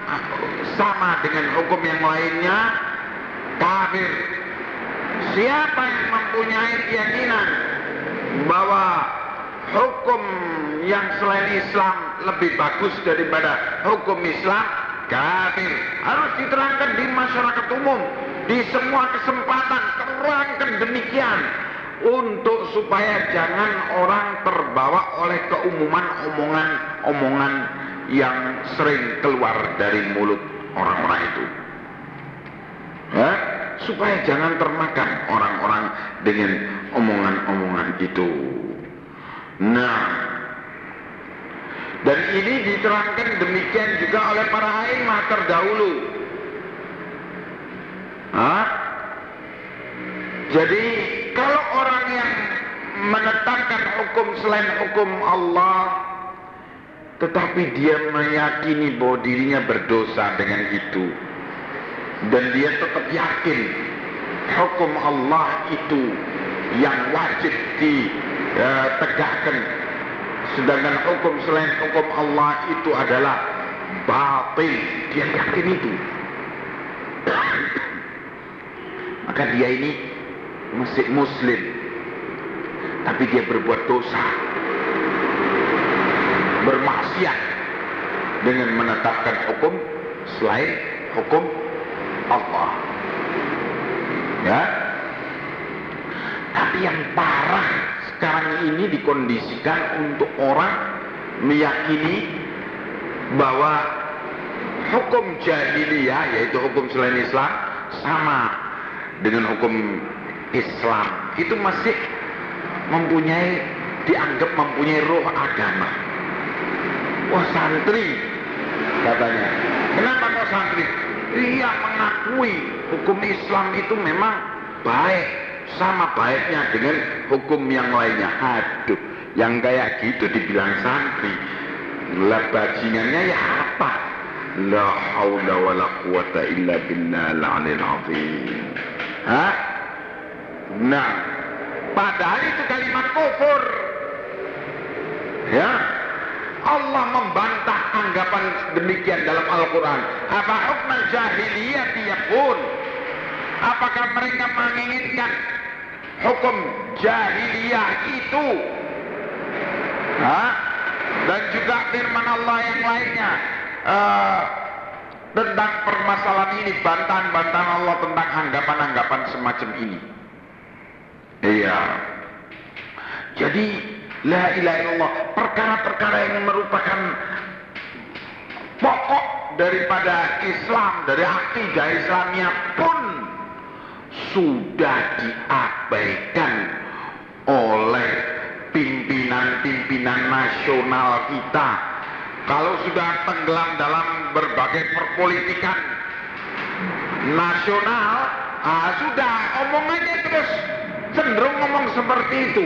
ah, sama dengan hukum yang lainnya kafir. Siapa yang mempunyai keyakinan bahwa hukum yang selain Islam lebih bagus daripada hukum Islam kafir harus diterangkan di masyarakat umum di semua kesempatan terangkan demikian untuk supaya jangan orang terbawa oleh keumuman omongan-omongan yang sering keluar dari mulut orang-orang itu. Ya, supaya jangan termakan orang-orang dengan omongan-omongan itu. Nah, dan ini diterangkan demikian juga oleh para aimah terdahulu. Hah? Jadi kalau orang yang menetapkan hukum selain hukum Allah tetapi dia meyakini bahwa dirinya berdosa dengan itu dan dia tetap yakin hukum Allah itu yang wajib ditegakkan sedangkan hukum selain hukum Allah itu adalah batil. Dia yakin itu. Maka dia ini masih muslim. Tapi dia berbuat dosa. Bermaksiat dengan menetapkan hukum selain hukum Allah. Ya? Tapi yang parah sekarang ini dikondisikan untuk orang meyakini bahwa hukum jahiliyah yaitu hukum selain Islam sama dengan hukum Islam itu masih mempunyai dianggap mempunyai roh agama. Wah santri katanya. Kenapa kok santri? Iya mengakui hukum Islam itu memang baik sama baiknya dengan hukum yang lainnya. Aduh, yang kayak gitu dibilang santri. Lah bajingannya ya apa? La haula wala quwata illa billah al-alil azim. Hah? Nah, padahal itu kalimat kufur. Ya, Allah membantah anggapan demikian dalam Al-Quran. Apa hukum jahiliyah pun? Apakah mereka menginginkan hukum jahiliyah itu? Ha? Dan juga firman Allah yang lainnya. Uh, tentang permasalahan ini, bantahan-bantahan Allah tentang anggapan-anggapan semacam ini. Iya. Jadi la ilaha illallah, perkara-perkara yang merupakan pokok daripada Islam, dari akidah Islamnya pun sudah diabaikan oleh pimpinan-pimpinan nasional kita. Kalau sudah tenggelam dalam berbagai perpolitikan nasional, ah sudah omongannya terus cenderung ngomong seperti itu.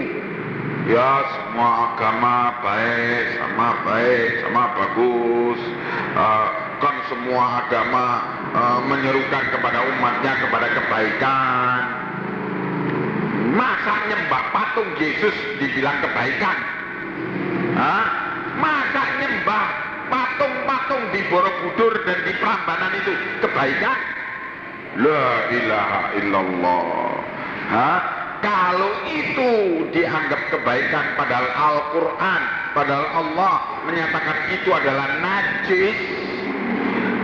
Ya semua agama baik, sama baik, sama bagus. Uh, kan semua agama uh, menyerukan kepada umatnya kepada kebaikan. Masa nyembah patung Yesus dibilang kebaikan? Hah? Masa nyembah patung-patung di Borobudur dan di Prambanan itu kebaikan? La ilaha illallah. Hah? Kalau itu dianggap kebaikan padahal Al-Quran, padahal Allah menyatakan itu adalah najis,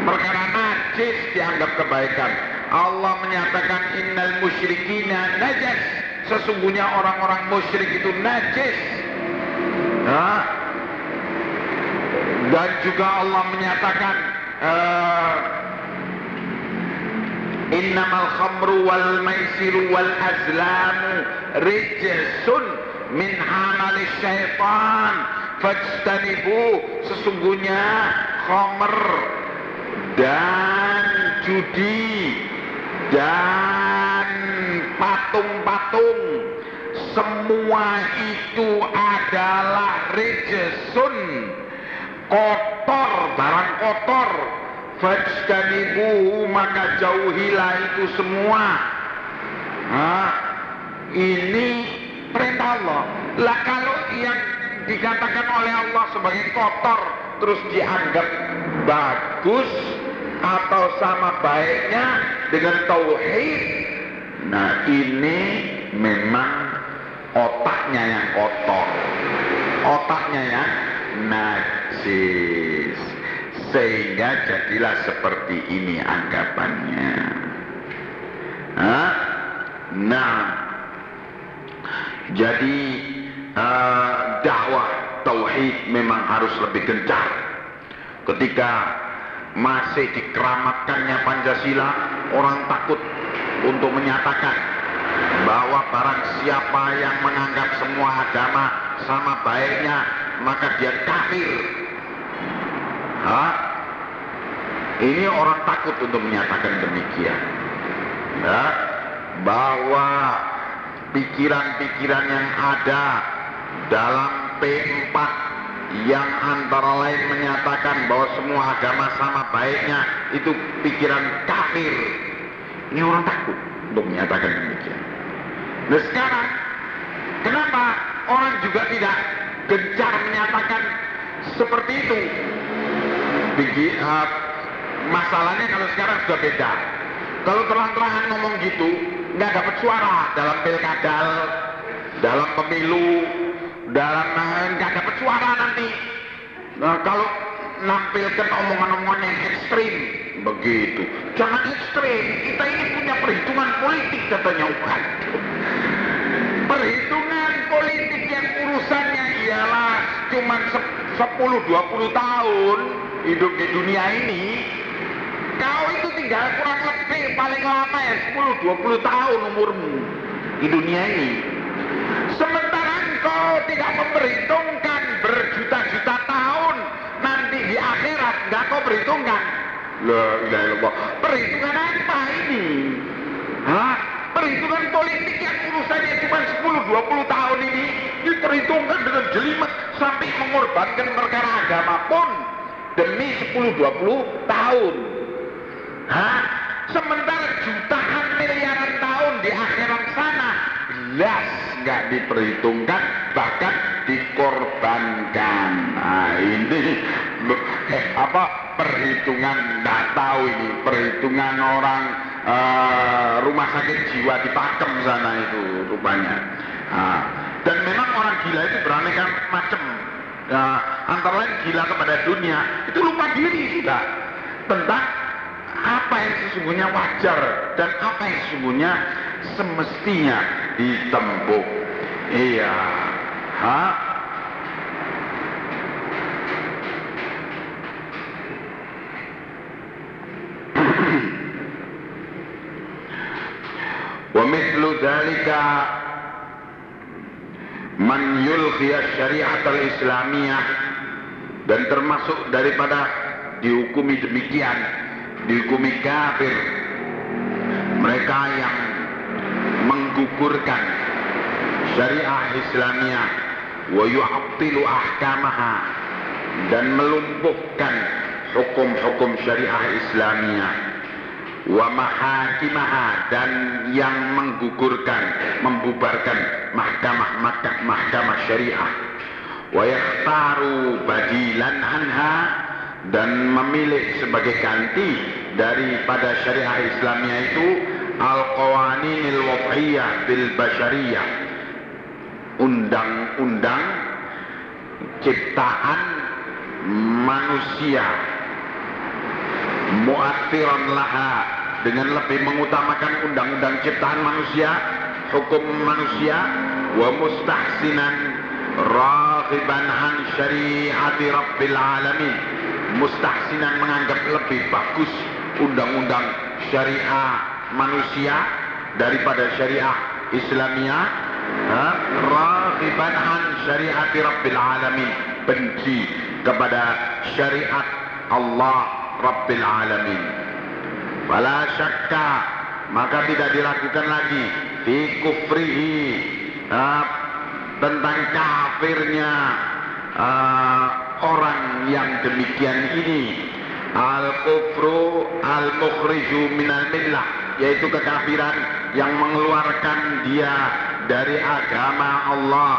perkara najis dianggap kebaikan. Allah menyatakan innal musyrikina najas. Sesungguhnya orang-orang musyrik itu najis. Nah, dan juga Allah menyatakan uh, innamal khamru wal maisiru wal azlamu rijsun min amali syaitan fajtanibu sesungguhnya khamr dan judi dan patung-patung semua itu adalah rejesun kotor barang kotor. Fajtanibu maka jauhilah itu semua. Nah, ini perintah Allah. Lah kalau yang dikatakan oleh Allah sebagai kotor terus dianggap bagus atau sama baiknya dengan tauhid? Nah ini memang otaknya yang kotor. Otaknya yang najis. Sehingga jadilah seperti ini anggapannya. Hah? nah jadi uh, dakwah tauhid memang harus lebih gencar. Ketika masih dikeramatkannya Pancasila orang takut untuk menyatakan bahwa barang siapa yang menganggap semua agama sama baiknya maka dia kafir. Hah? ini orang takut untuk menyatakan demikian. Ya, bahwa pikiran-pikiran yang ada dalam P4 yang antara lain menyatakan bahwa semua agama sama baiknya itu pikiran kafir. Ini orang takut untuk menyatakan demikian. Nah sekarang kenapa orang juga tidak gencar menyatakan seperti itu? Bigi, uh, masalahnya kalau sekarang sudah beda. Kalau terang-terangan ngomong gitu, nggak dapat suara dalam pilkada, dalam pemilu, dalam nggak dapat suara nanti. Nah, kalau nampilkan omongan-omongan yang ekstrim, begitu. Jangan ekstrim. Kita ini punya perhitungan politik katanya Ukan. Perhitungan politik yang urusannya ialah cuma 10-20 tahun hidup di dunia ini kau itu tinggal kurang lebih paling lama ya 10-20 tahun umurmu di dunia ini sementara engkau tidak memperhitungkan berjuta-juta tahun nanti di akhirat nggak kau perhitungkan ilaha illallah perhitungan apa ini Hah? perhitungan politik yang urusannya cuma 10-20 tahun ini diperhitungkan dengan jelimet sampai mengorbankan perkara agama pun demi 10-20 tahun Hah? Sementara jutaan miliaran tahun di akhirat sana belas nggak diperhitungkan bahkan dikorbankan. Nah ini eh, apa perhitungan nggak tahu ini perhitungan orang uh, rumah sakit jiwa di Pakem sana itu rupanya. Nah, dan memang orang gila itu beraneka macam. Ya, antara lain gila kepada dunia itu lupa diri sudah tentang apa yang sesungguhnya wajar dan apa yang sesungguhnya semestinya ditempuh. Iya. Ha? Wa mithlu dzalika man yulqiya syariat al-islamiyah dan termasuk daripada dihukumi demikian dihukumi kafir mereka yang menggugurkan syariah Islamiyah wa yu'attilu ahkamaha dan melumpuhkan hukum-hukum syariah Islamiyah wa mahakimaha dan yang menggugurkan membubarkan mahkamah-mahkamah syariah. Wa yakhtaru badilan anha dan memilih sebagai ganti daripada syariah Islamiyah itu al-qawaninil wad'iyah bil bashariyah. Undang-undang ciptaan manusia. Mu'athiran laha. Dengan lebih mengutamakan undang-undang ciptaan manusia hukum manusia wa mustahsinan raghiban an syariati rabbil alamin. Mustahsinan menganggap lebih bagus undang-undang syariah manusia daripada syariah Islamiyah raghiban an syariati rabbil alamin. Benci kepada syariat Allah rabbil alamin. Fala syakka maka tidak diragukan lagi. Fi kufrihi tentang kafirnya orang yang demikian ini. Al kufru al mukhriju minal millah yaitu kekafiran yang mengeluarkan dia dari agama Allah.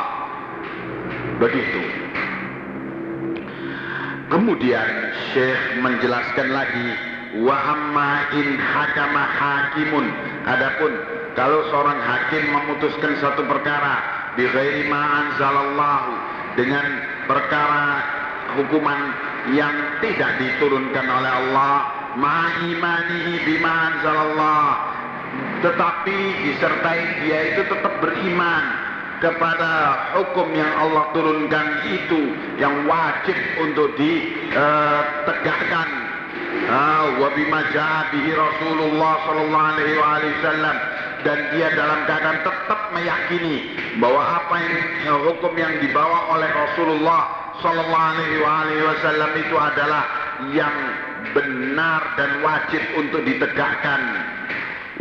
Begitu. Kemudian Syekh menjelaskan lagi wa amma in hakama hakimun. Adapun kalau seorang hakim memutuskan satu perkara bi ghairi dengan perkara hukuman yang tidak diturunkan oleh Allah ma imanihi bima anzalallah tetapi disertai dia itu tetap beriman kepada hukum yang Allah turunkan itu yang wajib untuk ditegakkan uh, wa bima bihi Rasulullah sallallahu alaihi wasallam. Dan dia dalam keadaan tetap meyakini bahwa apa yang ya, hukum yang dibawa oleh Rasulullah Sallallahu Alaihi Wasallam itu adalah yang benar dan wajib untuk ditegakkan.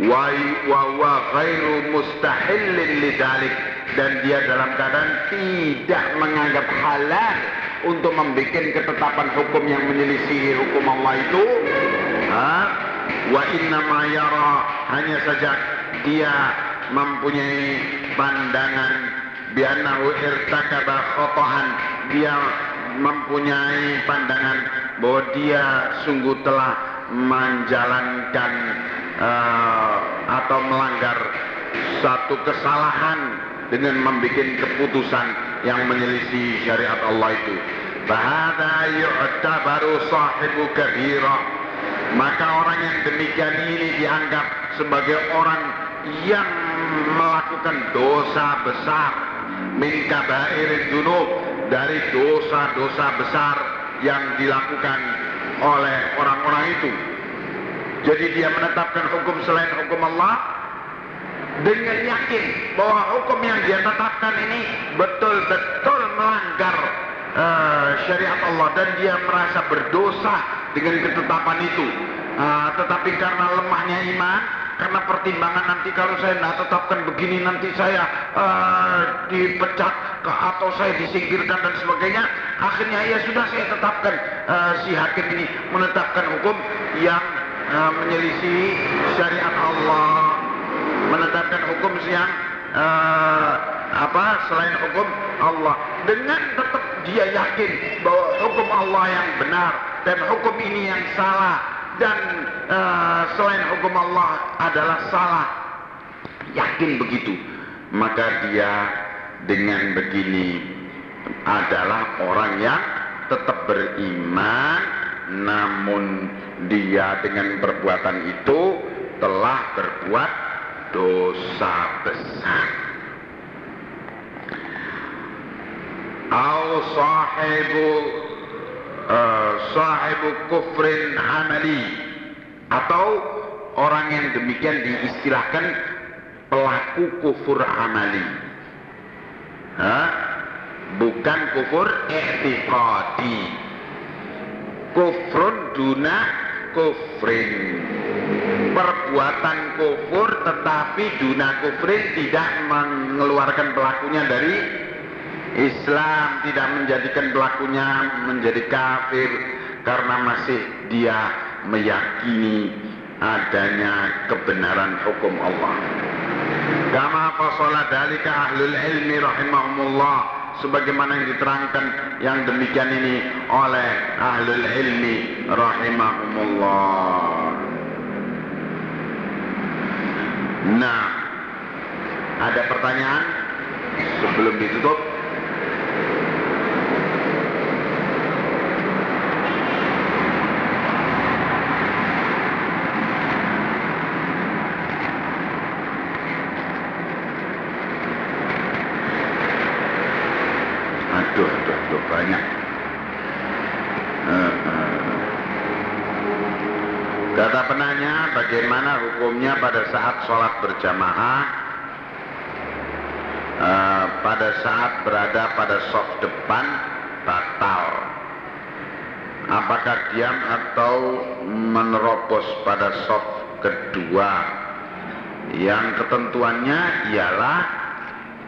Wa wa ghairu mustahillin lidalik dan dia dalam keadaan tidak menganggap halal untuk membuat ketetapan hukum yang menyelisih hukum Allah itu. Ha? Wa inna yara hanya saja dia mempunyai pandangan bi'annahu irtakaba khata'an dia mempunyai pandangan bahwa dia sungguh telah menjalankan uh, atau melanggar satu kesalahan dengan membuat keputusan yang menyelisih syariat Allah itu. Bahada yu'tabaru sahibu kabira. Maka orang yang demikian ini dianggap sebagai orang yang melakukan dosa besar min kabairin dunub dari dosa-dosa besar yang dilakukan oleh orang-orang itu. Jadi dia menetapkan hukum selain hukum Allah dengan yakin bahwa hukum yang dia tetapkan ini betul-betul melanggar uh, syariat Allah dan dia merasa berdosa dengan ketetapan itu. Uh, tetapi karena lemahnya iman, karena pertimbangan nanti kalau saya tidak tetapkan begini nanti saya uh, dipecat atau saya disingkirkan dan sebagainya akhirnya ya sudah saya tetapkan uh, si hakim ini menetapkan hukum yang uh, menyelisih syariat Allah. Menetapkan hukum yang uh, apa selain hukum Allah. Dengan tetap dia yakin bahwa hukum Allah yang benar dan hukum ini yang salah dan uh, selain hukum Allah adalah salah. Yakin begitu. Maka dia dengan begini adalah orang yang tetap beriman. Namun dia dengan perbuatan itu telah berbuat dosa besar. Au sahibu uh, sahibu kufrin amali atau orang yang demikian diistilahkan pelaku kufur amali. Hah? Bukan kufur etikadi. Kufrun duna kufrin. Perbuatan kufur tetapi duna kufrin tidak mengeluarkan pelakunya dari Islam tidak menjadikan pelakunya menjadi kafir karena masih dia meyakini adanya kebenaran hukum Allah. Kama fasala dalika ahlul ilmi rahimahumullah sebagaimana yang diterangkan yang demikian ini oleh ahlul ilmi rahimahumullah. Nah, ada pertanyaan sebelum ditutup? Aduh, aduh, aduh, banyak. Eh, eh. Kata penanya, bagaimana hukumnya pada saat sholat berjamaah eh, pada saat berada pada soft depan batal? Apakah diam atau menerobos pada soft kedua? Yang ketentuannya ialah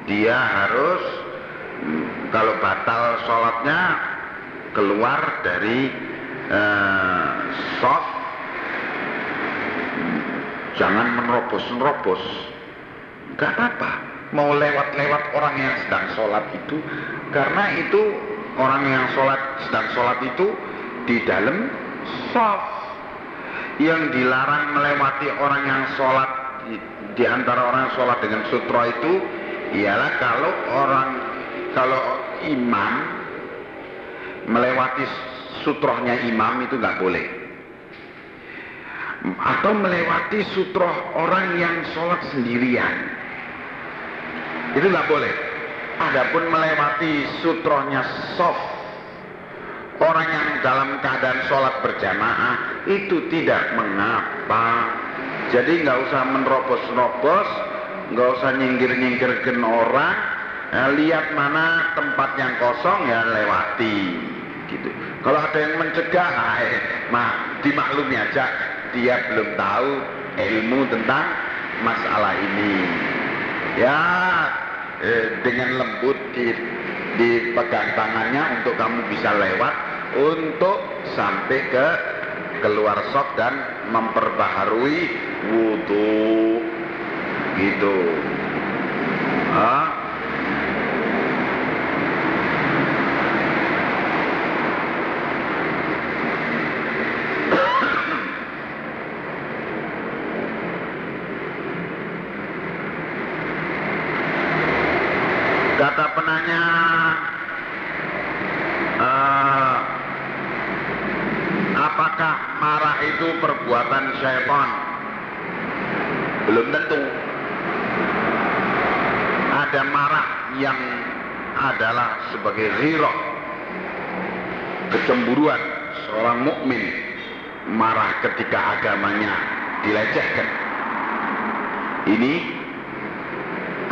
dia harus kalau batal sholatnya keluar dari uh, soft jangan menerobos-nerobos. Gak apa-apa. Mau lewat-lewat orang yang sedang sholat itu karena itu orang yang sholat sedang sholat itu di dalam soft yang dilarang melewati orang yang sholat di, antara orang yang sholat dengan sutra itu ialah kalau orang kalau imam melewati sutrohnya imam itu nggak boleh atau melewati sutroh orang yang sholat sendirian. Itu nggak boleh. Adapun melewati sutrohnya soft orang yang dalam keadaan sholat berjamaah itu tidak mengapa. Jadi nggak usah menerobos-nerobos nggak usah nyingkir-nyingkirkan orang. Nah, lihat mana tempat yang kosong ya lewati. Gitu. Kalau ada yang mencegah, eh, mah dimaklumi aja dia belum tahu ilmu tentang masalah ini. Ya eh, dengan lembut di, dipegang tangannya untuk kamu bisa lewat untuk sampai ke keluar sok dan memperbaharui wudhu gitu. Ah, Kata penanya, uh, apakah marah itu perbuatan syaitan? Belum tentu. Ada marah yang adalah sebagai ghirah, kecemburuan seorang mukmin marah ketika agamanya dilecehkan. Ini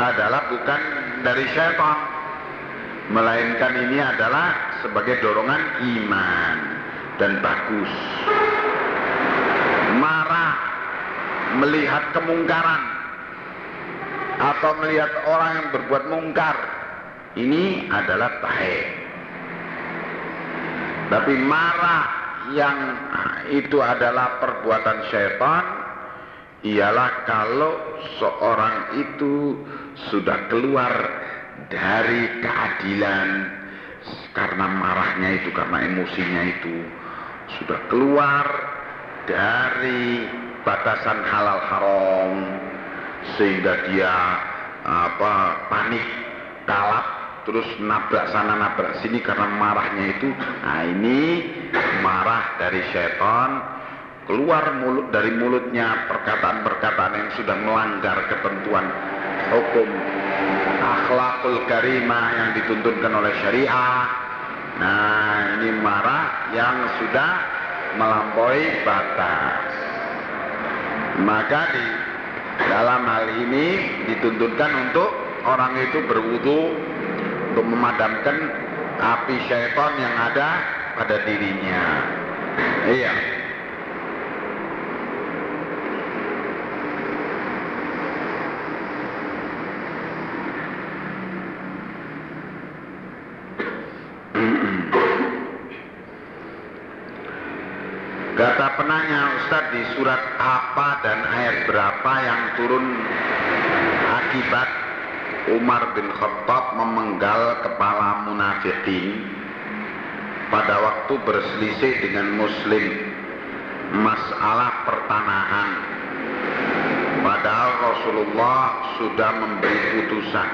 adalah bukan dari syaitan melainkan ini adalah sebagai dorongan iman dan bagus. Marah melihat kemungkaran atau melihat orang yang berbuat mungkar ini adalah baik. Tapi marah yang itu adalah perbuatan syaitan ialah kalau seorang itu sudah keluar dari keadilan karena marahnya itu karena emosinya itu sudah keluar dari batasan halal haram sehingga dia apa panik kalap terus nabrak sana nabrak sini karena marahnya itu. Nah ini marah dari syaitan keluar mulut dari mulutnya perkataan-perkataan yang sudah melanggar ketentuan hukum. Akhlakul karimah yang dituntunkan oleh syariah nah ini marah yang sudah melampaui batas maka di dalam hal ini dituntunkan untuk orang itu berwudu untuk memadamkan api syaitan yang ada pada dirinya. Iya. Kata penanya Ustaz di surat apa dan ayat berapa yang turun akibat Umar bin Khattab memenggal kepala munafikin pada waktu berselisih dengan muslim. Masalah pertanahan. Padahal Rasulullah sudah memberi putusan.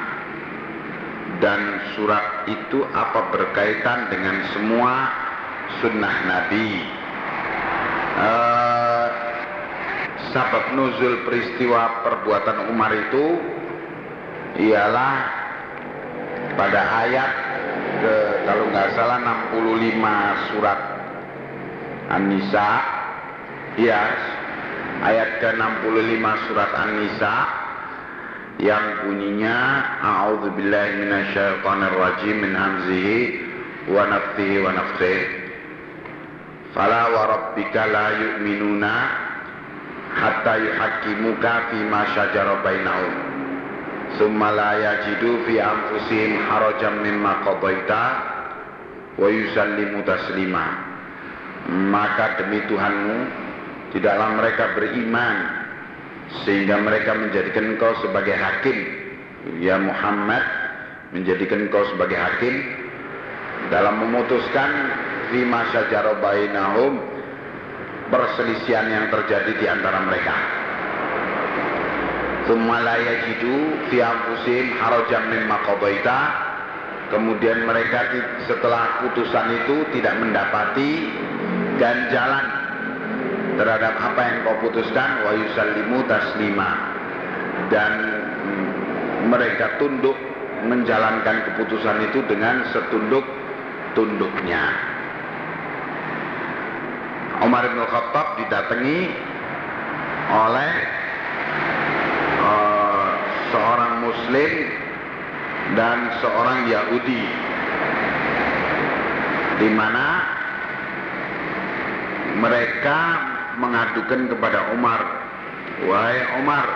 Dan surat itu apa berkaitan dengan semua sunnah Nabi? Uh, sabab nuzul peristiwa perbuatan Umar itu ialah pada ayat ke kalau nggak salah 65 surat An-Nisa. Ya ayat ke 65 surat An-Nisa yang bunyinya a'udzubillahi minasyaitonir rajim min hamzihi wa nafthihi wa nafthihi fala wa rabbika la yu'minuna hatta yuhaqqimuka fi ma syajara bainahum Summa la yajidu fi anfusihim harajan mimma qadaita wa yusallimu taslima. Maka demi Tuhanmu tidaklah mereka beriman sehingga mereka menjadikan engkau sebagai hakim ya Muhammad menjadikan engkau sebagai hakim dalam memutuskan lima syajara bainahum perselisihan yang terjadi di antara mereka. Thumma la yajidu fi anfusihim mimma. Kemudian mereka setelah putusan itu tidak mendapati ganjalan terhadap apa yang kau putuskan wa yusallimu taslima dan mereka tunduk menjalankan keputusan itu dengan setunduk tunduknya. Umar bin Khattab didatangi oleh seorang muslim dan seorang Yahudi. Di mana mereka mengadukan kepada Umar wahai Umar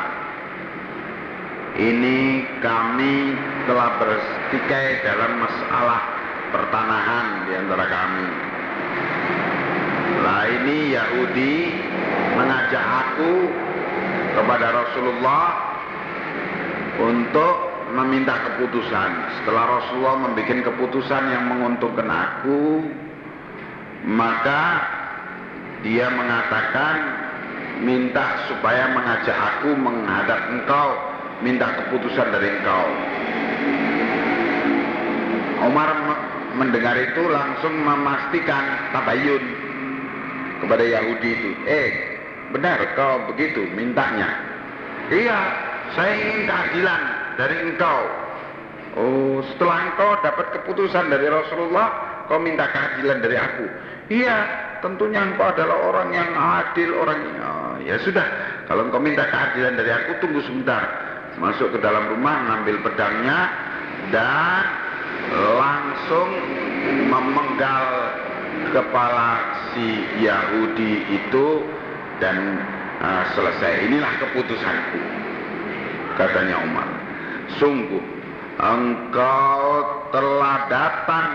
ini kami telah bertikai dalam masalah pertanahan di antara kami Nah ini Yahudi mengajak aku kepada Rasulullah untuk meminta keputusan. Setelah Rasulullah membuat keputusan yang menguntungkan aku, maka dia mengatakan minta supaya mengajak aku menghadap engkau, minta keputusan dari engkau. Umar mendengar itu langsung memastikan tabayun kepada Yahudi itu. Eh, benar kau begitu mintanya. Iya, saya ingin keadilan dari engkau. Oh, setelah engkau dapat keputusan dari Rasulullah, kau minta keadilan dari aku. Iya, tentunya engkau adalah orang yang adil, orang yang... Oh, ya sudah, kalau engkau minta keadilan dari aku, tunggu sebentar. Masuk ke dalam rumah, ngambil pedangnya, dan langsung memenggal kepala si Yahudi itu dan uh, selesai. Inilah keputusanku katanya Umar sungguh engkau telah datang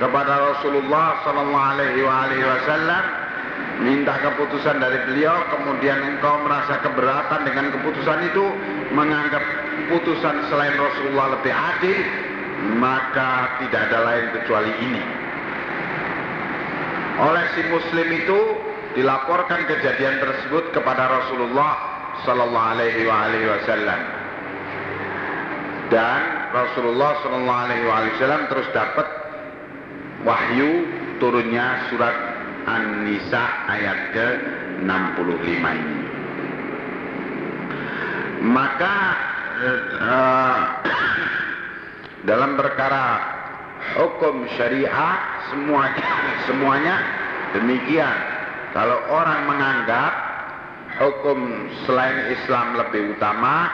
kepada Rasulullah Sallallahu Alaihi Wasallam minta keputusan dari beliau kemudian engkau merasa keberatan dengan keputusan itu menganggap putusan selain Rasulullah lebih adil maka tidak ada lain kecuali ini oleh si muslim itu dilaporkan kejadian tersebut kepada Rasulullah sallallahu alaihi wasallam. Dan Rasulullah Shallallahu Alaihi Wasallam terus dapat wahyu turunnya surat An-Nisa ayat ke 65 ini. Maka uh, dalam perkara hukum syariah semuanya semuanya demikian. Kalau orang menganggap hukum selain Islam lebih utama,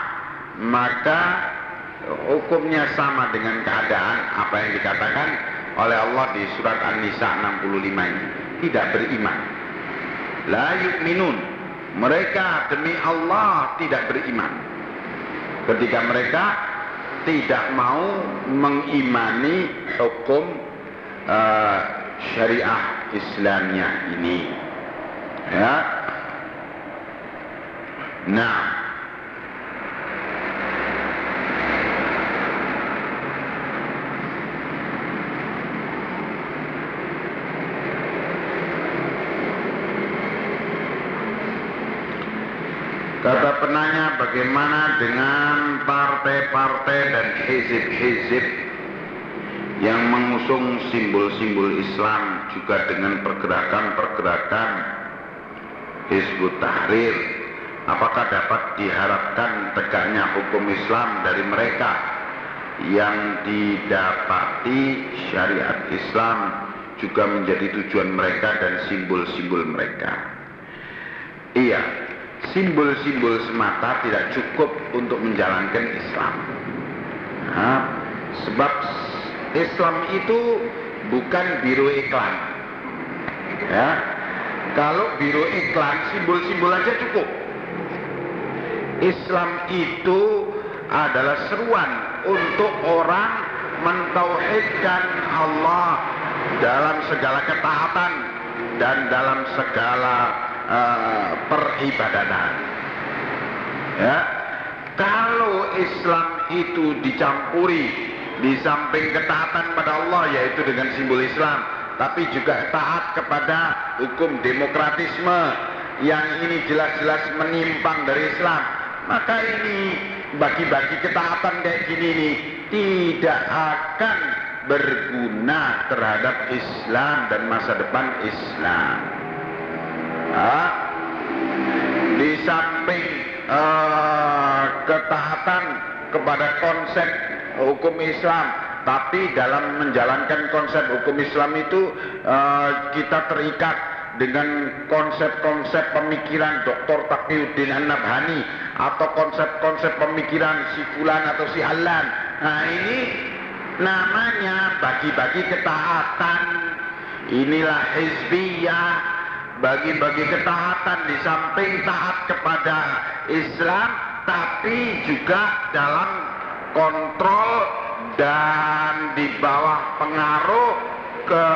maka hukumnya sama dengan keadaan apa yang dikatakan oleh Allah di surat An-Nisa 65 ini. Tidak beriman. La yu'minun. Mereka demi Allah tidak beriman. Ketika mereka tidak mau mengimani hukum uh, syariah Islamnya ini. Ya. Nah, Kata penanya bagaimana dengan partai-partai dan hizib-hizib yang mengusung simbol-simbol Islam juga dengan pergerakan-pergerakan? Hizbut Tahrir apakah dapat diharapkan tegaknya hukum Islam dari mereka yang didapati syariat Islam juga menjadi tujuan mereka dan simbol-simbol mereka? Iya simbol-simbol semata tidak cukup untuk menjalankan Islam. Nah, sebab Islam itu bukan biru iklan. Ya, kalau biru iklan simbol-simbol aja cukup. Islam itu adalah seruan untuk orang mentauhidkan Allah dalam segala ketaatan dan dalam segala uh, peribadatan. Ya, kalau Islam itu dicampuri di samping ketaatan pada Allah yaitu dengan simbol Islam, tapi juga taat kepada hukum demokratisme yang ini jelas-jelas menyimpang dari Islam, maka ini bagi-bagi ketaatan kayak gini ini tidak akan berguna terhadap Islam dan masa depan Islam. Nah, di samping uh, ketaatan kepada konsep hukum Islam, tapi dalam menjalankan konsep hukum Islam itu uh, kita terikat dengan konsep-konsep pemikiran Dr. Taqiyuddin An-Nabhani atau konsep-konsep pemikiran si fulan atau si alan. Nah ini namanya bagi-bagi ketaatan. Inilah hizbiyah bagi-bagi ketaatan di samping taat kepada Islam tapi juga dalam kontrol dan di bawah pengaruh ke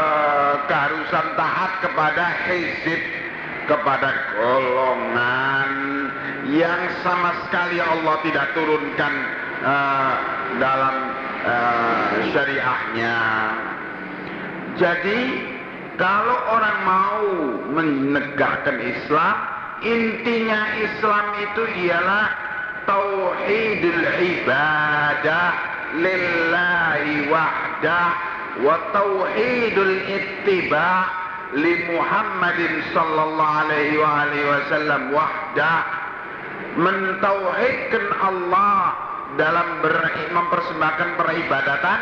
keharusan taat kepada hizib kepada golongan yang sama sekali Allah tidak turunkan uh, dalam uh, syariahnya. Jadi kalau orang mau menegakkan Islam, intinya Islam itu ialah tauhidul ibadah lillahi wahdah wa tauhidul ittiba li Muhammadin sallallahu alaihi wa alihi wasallam wahdah. Mentauhidkan Allah dalam mempersembahkan peribadatan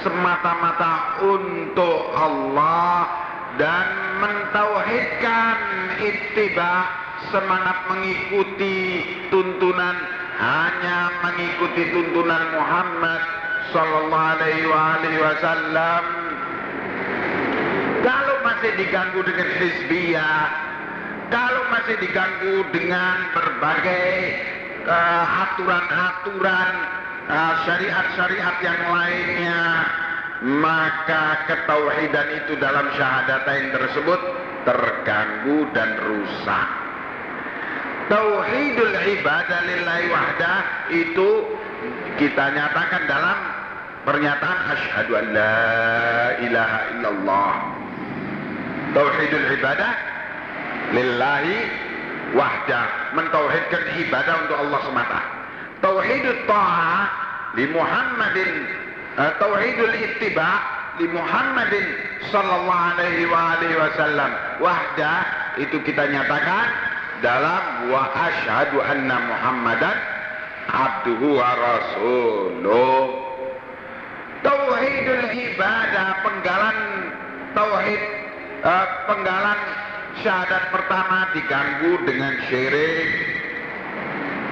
semata-mata untuk Allah dan mentauhidkan ittiba semangat mengikuti tuntunan hanya mengikuti tuntunan Muhammad sallallahu alaihi wasallam. Kalau masih diganggu dengan hizbiyah kalau masih diganggu dengan berbagai uh, aturan-aturan uh, syariat-syariat yang lainnya maka ketauhidan itu dalam syahadatain tersebut terganggu dan rusak. Tauhidul ibadah lillahi wahdah itu kita nyatakan dalam pernyataan asyhadu an la ilaha illallah. Tauhidul ibadah lillahi wahdah, mentauhidkan ibadah untuk Allah semata. Tauhidul ta'ah li Muhammadin uh, tauhidul ittiba li Muhammadin sallallahu alaihi wa alihi wasallam. Wahda itu kita nyatakan dalam wa asyhadu anna Muhammadan abduhu wa rasuluh. Tauhidul ibadah penggalan tauhid uh, penggalan syahadat pertama diganggu dengan syirik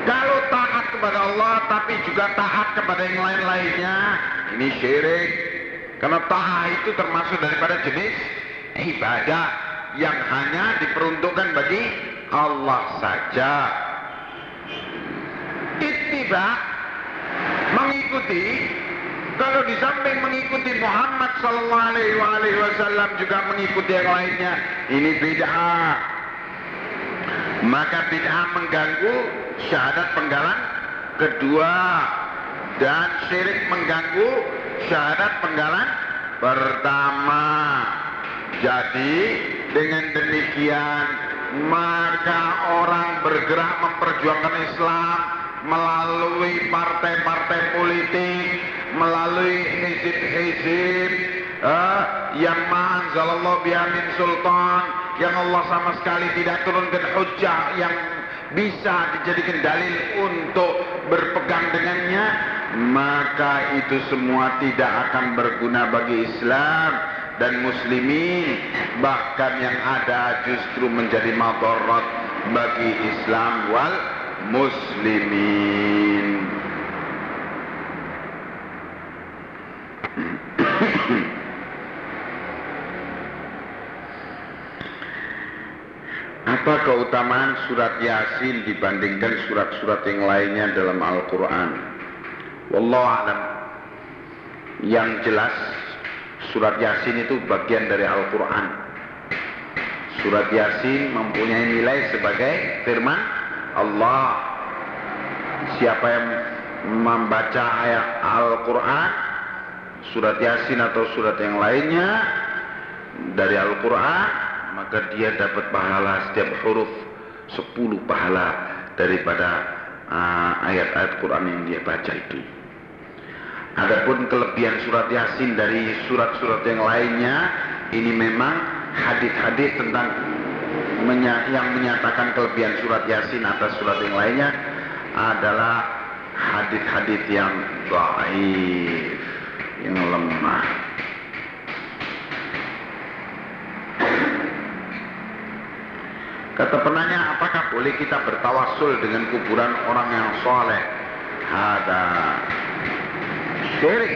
kalau taat kepada Allah tapi juga taat kepada yang lain-lainnya. Ini syirik. Karena taat itu termasuk daripada jenis ibadah yang hanya diperuntukkan bagi Allah saja. Ittiba mengikuti. Kalau di samping mengikuti Muhammad Sallallahu Alaihi Wasallam juga mengikuti yang lainnya, ini bid'ah. Maka bid'ah mengganggu syahadat penggalan kedua dan syirik mengganggu syahadat penggalan pertama. Jadi dengan demikian maka orang bergerak memperjuangkan Islam melalui partai-partai politik, melalui hizib-hizib uh, yang ma'anzalallahu biamin sultan, yang Allah sama sekali tidak turunkan hujah yang bisa dijadikan dalil untuk berpegang dengannya, maka itu semua tidak akan berguna bagi Islam dan muslimin. Bahkan yang ada justru menjadi madarat bagi Islam wal muslimin Apa keutamaan surat Yasin dibandingkan surat-surat yang lainnya dalam Al-Quran? Wallahu alam. Yang jelas surat Yasin itu bagian dari Al-Quran. Surat Yasin mempunyai nilai sebagai firman Allah. Siapa yang membaca ayat Al-Quran, surat Yasin atau surat yang lainnya dari Al-Quran, maka dia dapat pahala setiap huruf 10 pahala daripada uh, ayat-ayat uh, Quran yang dia baca itu. Adapun kelebihan surat Yasin dari surat-surat yang lainnya, ini memang hadis-hadis tentang yang menyatakan kelebihan surat Yasin atas surat yang lainnya adalah hadis-hadis yang baik, yang lemah. Kata penanya, apakah boleh kita bertawasul dengan kuburan orang yang soleh? Ada syirik,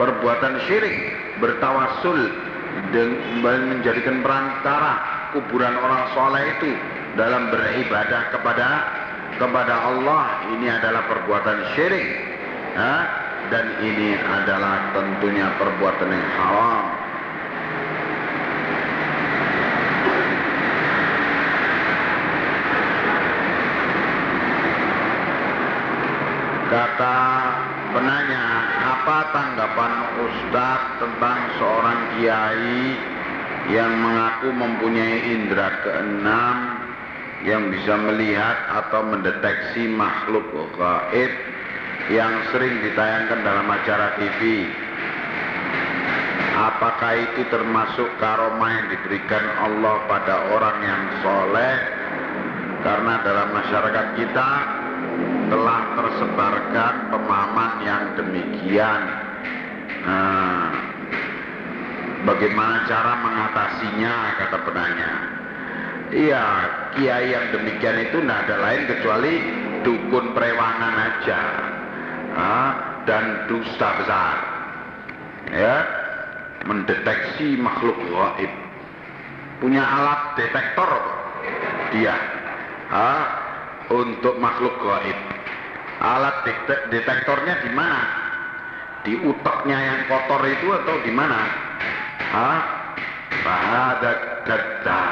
perbuatan syirik, bertawasul dan menjadikan perantara kuburan orang soleh itu dalam beribadah kepada kepada Allah. Ini adalah perbuatan syirik. Ha? dan ini adalah tentunya perbuatan yang haram Kata penanya, apa tanggapan Ustadz tentang seorang kiai yang mengaku mempunyai indera keenam yang bisa melihat atau mendeteksi makhluk gaib yang sering ditayangkan dalam acara TV. Apakah itu termasuk karomah yang diberikan Allah pada orang yang soleh? Karena dalam masyarakat kita telah tersebarkan pemahaman yang demikian. Nah, bagaimana cara mengatasinya kata penanya? Iya, kiai yang demikian itu tidak ada lain kecuali dukun prewangan aja nah, dan dusta besar. Ya, mendeteksi makhluk gaib. Punya alat detektor dia. Ah, untuk makhluk gaib. Alat detektornya di mana? Di utaknya yang kotor itu atau di mana? Hah? Bahada kata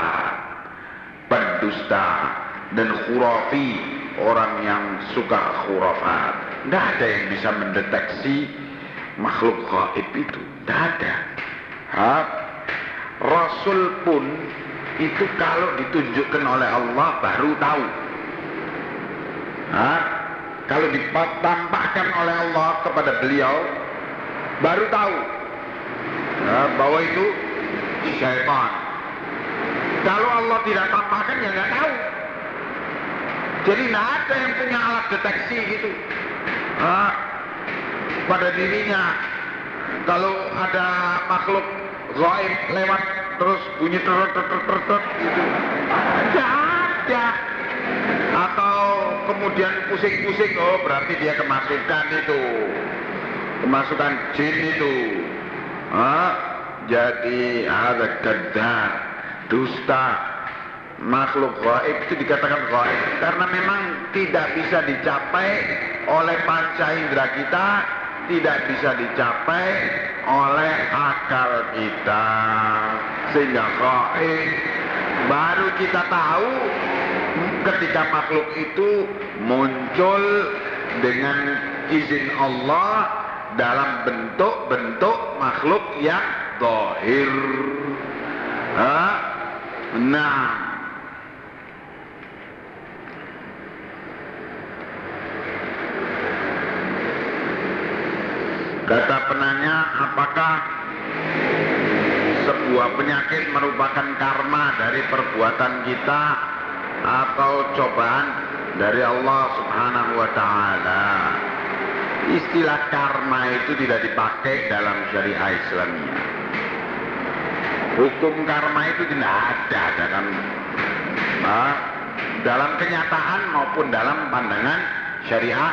pendusta dan khurafi orang yang suka khurafat. Tidak ada yang bisa mendeteksi makhluk gaib itu. Tidak ada. Ha? Rasul pun itu kalau ditunjukkan oleh Allah baru tahu. Hah? Kalau ditampakkan oleh Allah kepada beliau baru tahu ya, bahwa itu syaitan. Kalau Allah tidak tampakkan ya nggak tahu. Jadi nggak ada yang punya alat deteksi gitu nah, pada dirinya. Kalau ada makhluk gaib lewat terus bunyi ter ter ter ter, ter gitu. Nggak ada. Atau kemudian pusing-pusing, oh berarti dia kemasukan itu, kemasukan jin itu. Ah, jadi ada kedar, dusta, makhluk gaib itu dikatakan gaib karena memang tidak bisa dicapai oleh panca indera kita, tidak bisa dicapai oleh akal kita. Sehingga gaib baru kita tahu ketika makhluk itu muncul dengan izin Allah dalam bentuk-bentuk makhluk yang dohir. Nah, kata penanya, apakah sebuah penyakit merupakan karma dari perbuatan kita atau cobaan dari Allah Subhanahu wa taala? Istilah karma itu tidak dipakai dalam syariah Islamiyah. Hukum karma itu tidak ada dalam nah, dalam kenyataan maupun dalam pandangan syariah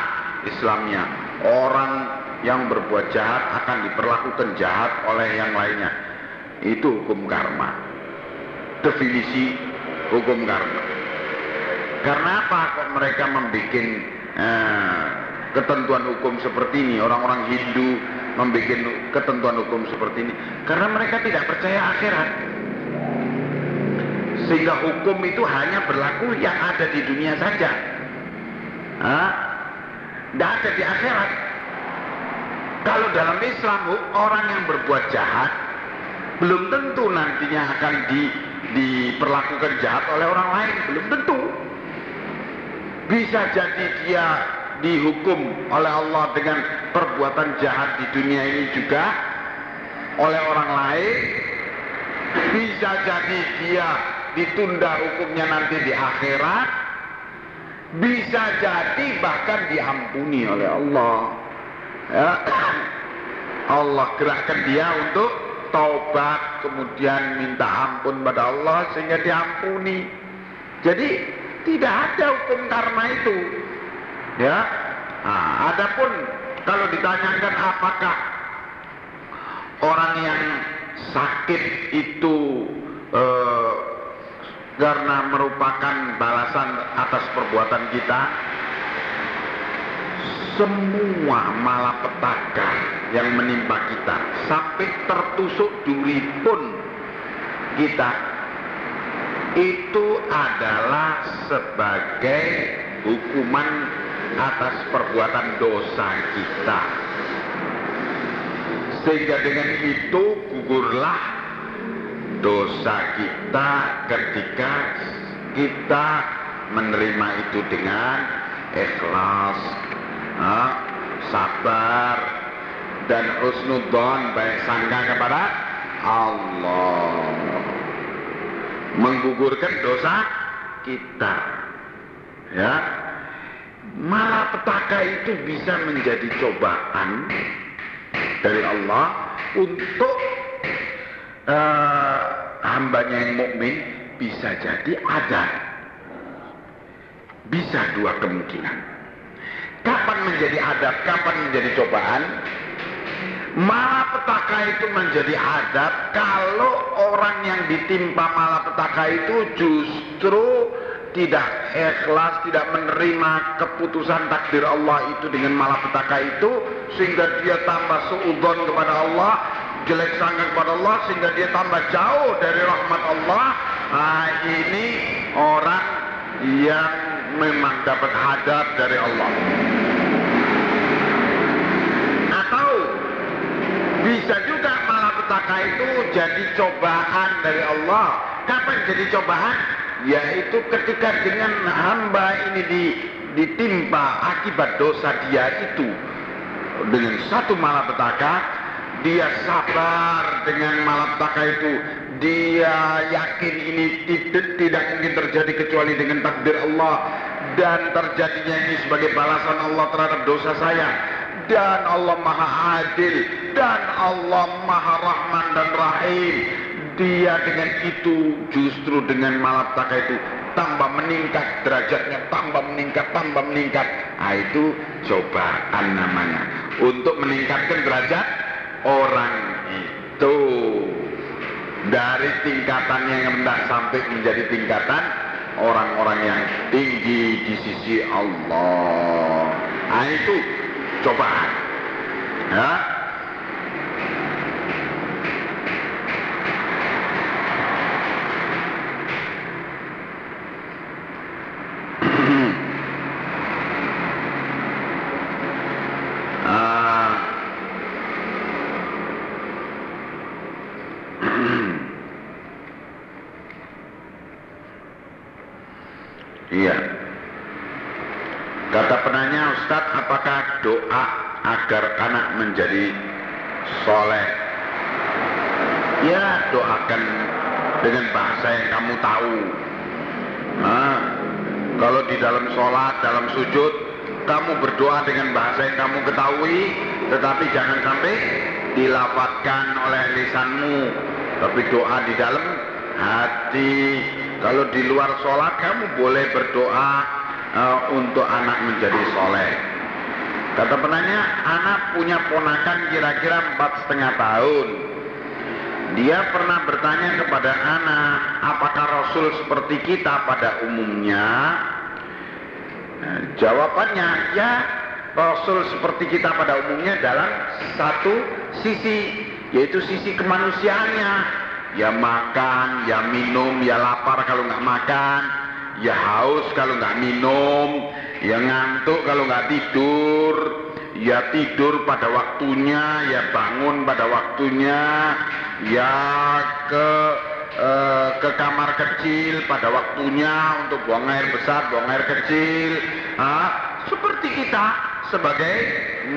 Islamnya. Orang yang berbuat jahat akan diperlakukan jahat oleh yang lainnya. Itu hukum karma. Definisi hukum karma. Karena apa? Kok mereka membuat eh, ketentuan hukum seperti ini? Orang-orang Hindu membuat ketentuan hukum seperti ini. Karena mereka tidak percaya akhirat. Sehingga hukum itu hanya berlaku yang ada di dunia saja. Tidak ada di akhirat. Kalau dalam Islam orang yang berbuat jahat belum tentu nantinya akan di, diperlakukan jahat oleh orang lain. Belum tentu bisa jadi dia dihukum oleh Allah dengan perbuatan jahat di dunia ini juga oleh orang lain. Bisa jadi dia ditunda hukumnya nanti di akhirat. Bisa jadi bahkan diampuni oleh Allah. Ya. Allah gerakkan dia untuk taubat kemudian minta ampun pada Allah sehingga diampuni. Jadi tidak ada hukum karma itu Ya. Nah, adapun kalau ditanyakan apakah orang yang sakit itu eh, karena merupakan balasan atas perbuatan kita, semua malapetaka yang menimpa kita sampai tertusuk duri pun kita itu adalah sebagai hukuman atas perbuatan dosa kita. Sehingga dengan itu gugurlah dosa kita ketika kita menerima itu dengan ikhlas, sabar, dan husnudon baik sangka kepada Allah. Menggugurkan dosa kita. Ya, malapetaka itu bisa menjadi cobaan dari Allah untuk uh, hambanya yang mukmin bisa jadi ada bisa dua kemungkinan. Kapan menjadi adab kapan menjadi cobaan malapetaka itu menjadi adab kalau orang yang ditimpa malapetaka itu justru tidak ikhlas, tidak menerima keputusan takdir Allah itu dengan malapetaka itu sehingga dia tambah suudon kepada Allah, jelek sangka kepada Allah sehingga dia tambah jauh dari rahmat Allah. Nah, ini orang yang memang dapat hadap dari Allah. Atau bisa juga malapetaka itu jadi cobaan dari Allah. Kapan jadi cobaan? yaitu ketika dengan hamba ini di, ditimpa akibat dosa dia itu. Dengan satu malapetaka dia sabar dengan malapetaka itu. Dia yakin ini tidak, tidak mungkin terjadi kecuali dengan takdir Allah. Dan terjadinya ini sebagai balasan Allah terhadap dosa saya. Dan Allah maha adil dan Allah maha rahman dan rahim dia dengan itu justru dengan malapetaka itu tambah meningkat derajatnya tambah meningkat tambah meningkat nah, itu cobaan namanya untuk meningkatkan derajat orang itu dari tingkatan yang rendah sampai menjadi tingkatan orang-orang yang tinggi di sisi Allah. Nah itu cobaan. Ya. Iya. Kata penanya Ustadz, apakah doa agar anak menjadi soleh? Ya, doakan dengan bahasa yang kamu tahu. Nah, kalau di dalam sholat, dalam sujud, kamu berdoa dengan bahasa yang kamu ketahui, tetapi jangan sampai dilafatkan oleh lisanmu. Tapi doa di dalam hati kalau di luar sholat kamu boleh berdoa uh, untuk anak menjadi soleh. Kata penanya, anak punya ponakan kira-kira empat setengah tahun. Dia pernah bertanya kepada anak, apakah Rasul seperti kita pada umumnya? Nah, jawabannya, ya Rasul seperti kita pada umumnya dalam satu sisi, yaitu sisi kemanusiaannya ya makan, ya minum, ya lapar kalau nggak makan, ya haus kalau nggak minum, ya ngantuk kalau nggak tidur, ya tidur pada waktunya, ya bangun pada waktunya, ya ke eh, ke kamar kecil pada waktunya untuk buang air besar, buang air kecil, ah, seperti kita sebagai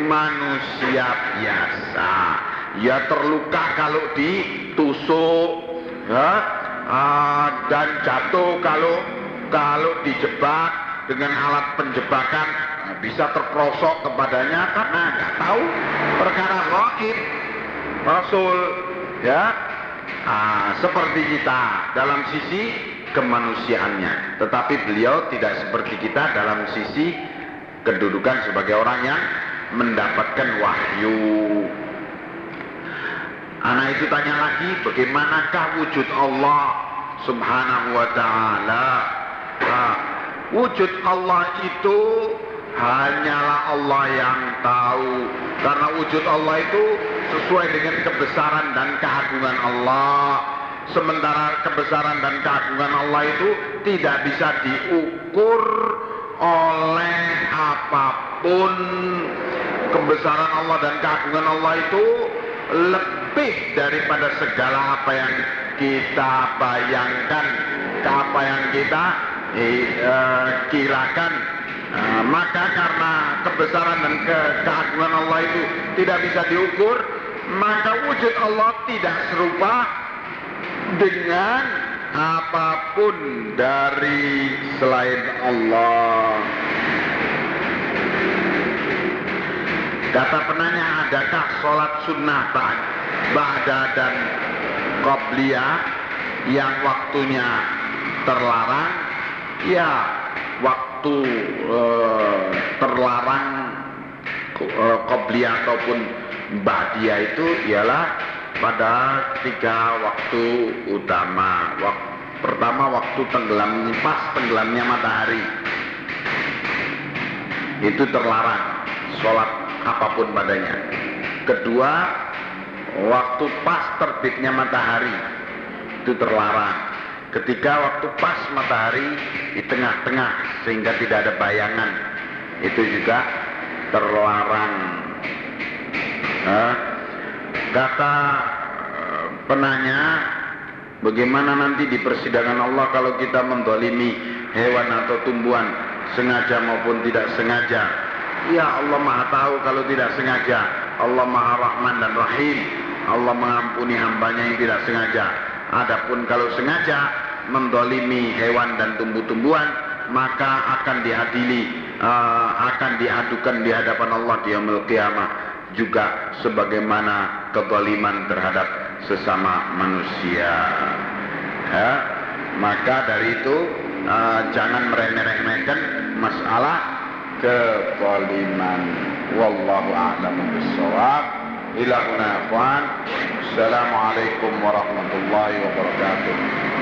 manusia biasa ya terluka kalau ditusuk ya uh, dan jatuh kalau kalau dijebak dengan alat penjebakan uh, bisa terprosok kepadanya karena nggak tahu perkara gaib Rasul ya? Uh, seperti kita dalam sisi kemanusiaannya. Tetapi beliau tidak seperti kita dalam sisi kedudukan sebagai orang yang mendapatkan wahyu Anak itu tanya lagi, bagaimanakah wujud Allah subhanahu wa ta'ala? Nah, wujud Allah itu hanyalah Allah yang tahu. Karena wujud Allah itu sesuai dengan kebesaran dan keagungan Allah. Sementara kebesaran dan keagungan Allah itu tidak bisa diukur oleh apa pun. Kebesaran Allah dan keagungan Allah itu lebih daripada segala apa yang kita bayangkan, apa yang kita eh, kirakan. Nah, maka karena kebesaran dan ke keagungan Allah itu tidak bisa diukur, maka wujud Allah tidak serupa dengan apa pun dari selain Allah. Kata penanya, adakah sholat sunnah ba'da dan qobliyah yang waktunya terlarang? Ya, waktu eh, terlarang eh, qobliyah ataupun ba'diyah itu ialah pada tiga waktu utama. Wak pertama waktu tenggelam pas tenggelamnya matahari itu terlarang sholat apa pun padanya. Kedua, waktu pas terbitnya matahari itu terlarang. Ketika waktu pas matahari di tengah-tengah sehingga tidak ada bayangan itu juga terlarang. Nah, kata eh, penanya, bagaimana nanti di persidangan Allah kalau kita mendolimi hewan atau tumbuhan sengaja maupun tidak sengaja. Ya Allah Maha tahu kalau tidak sengaja. Allah Maha Rahman dan Rahim. Allah mengampuni hambanya yang tidak sengaja. Adapun kalau sengaja mendolimi hewan dan tumbuh-tumbuhan, maka akan diadili, uh, akan diadukan di hadapan Allah di yaumul juga sebagaimana kezaliman terhadap sesama manusia. Ya, maka dari itu uh, jangan meremeh-remehkan masalah kezaliman. Wallahu a'lam bishawab. Ila huna Assalamualaikum warahmatullahi wabarakatuh.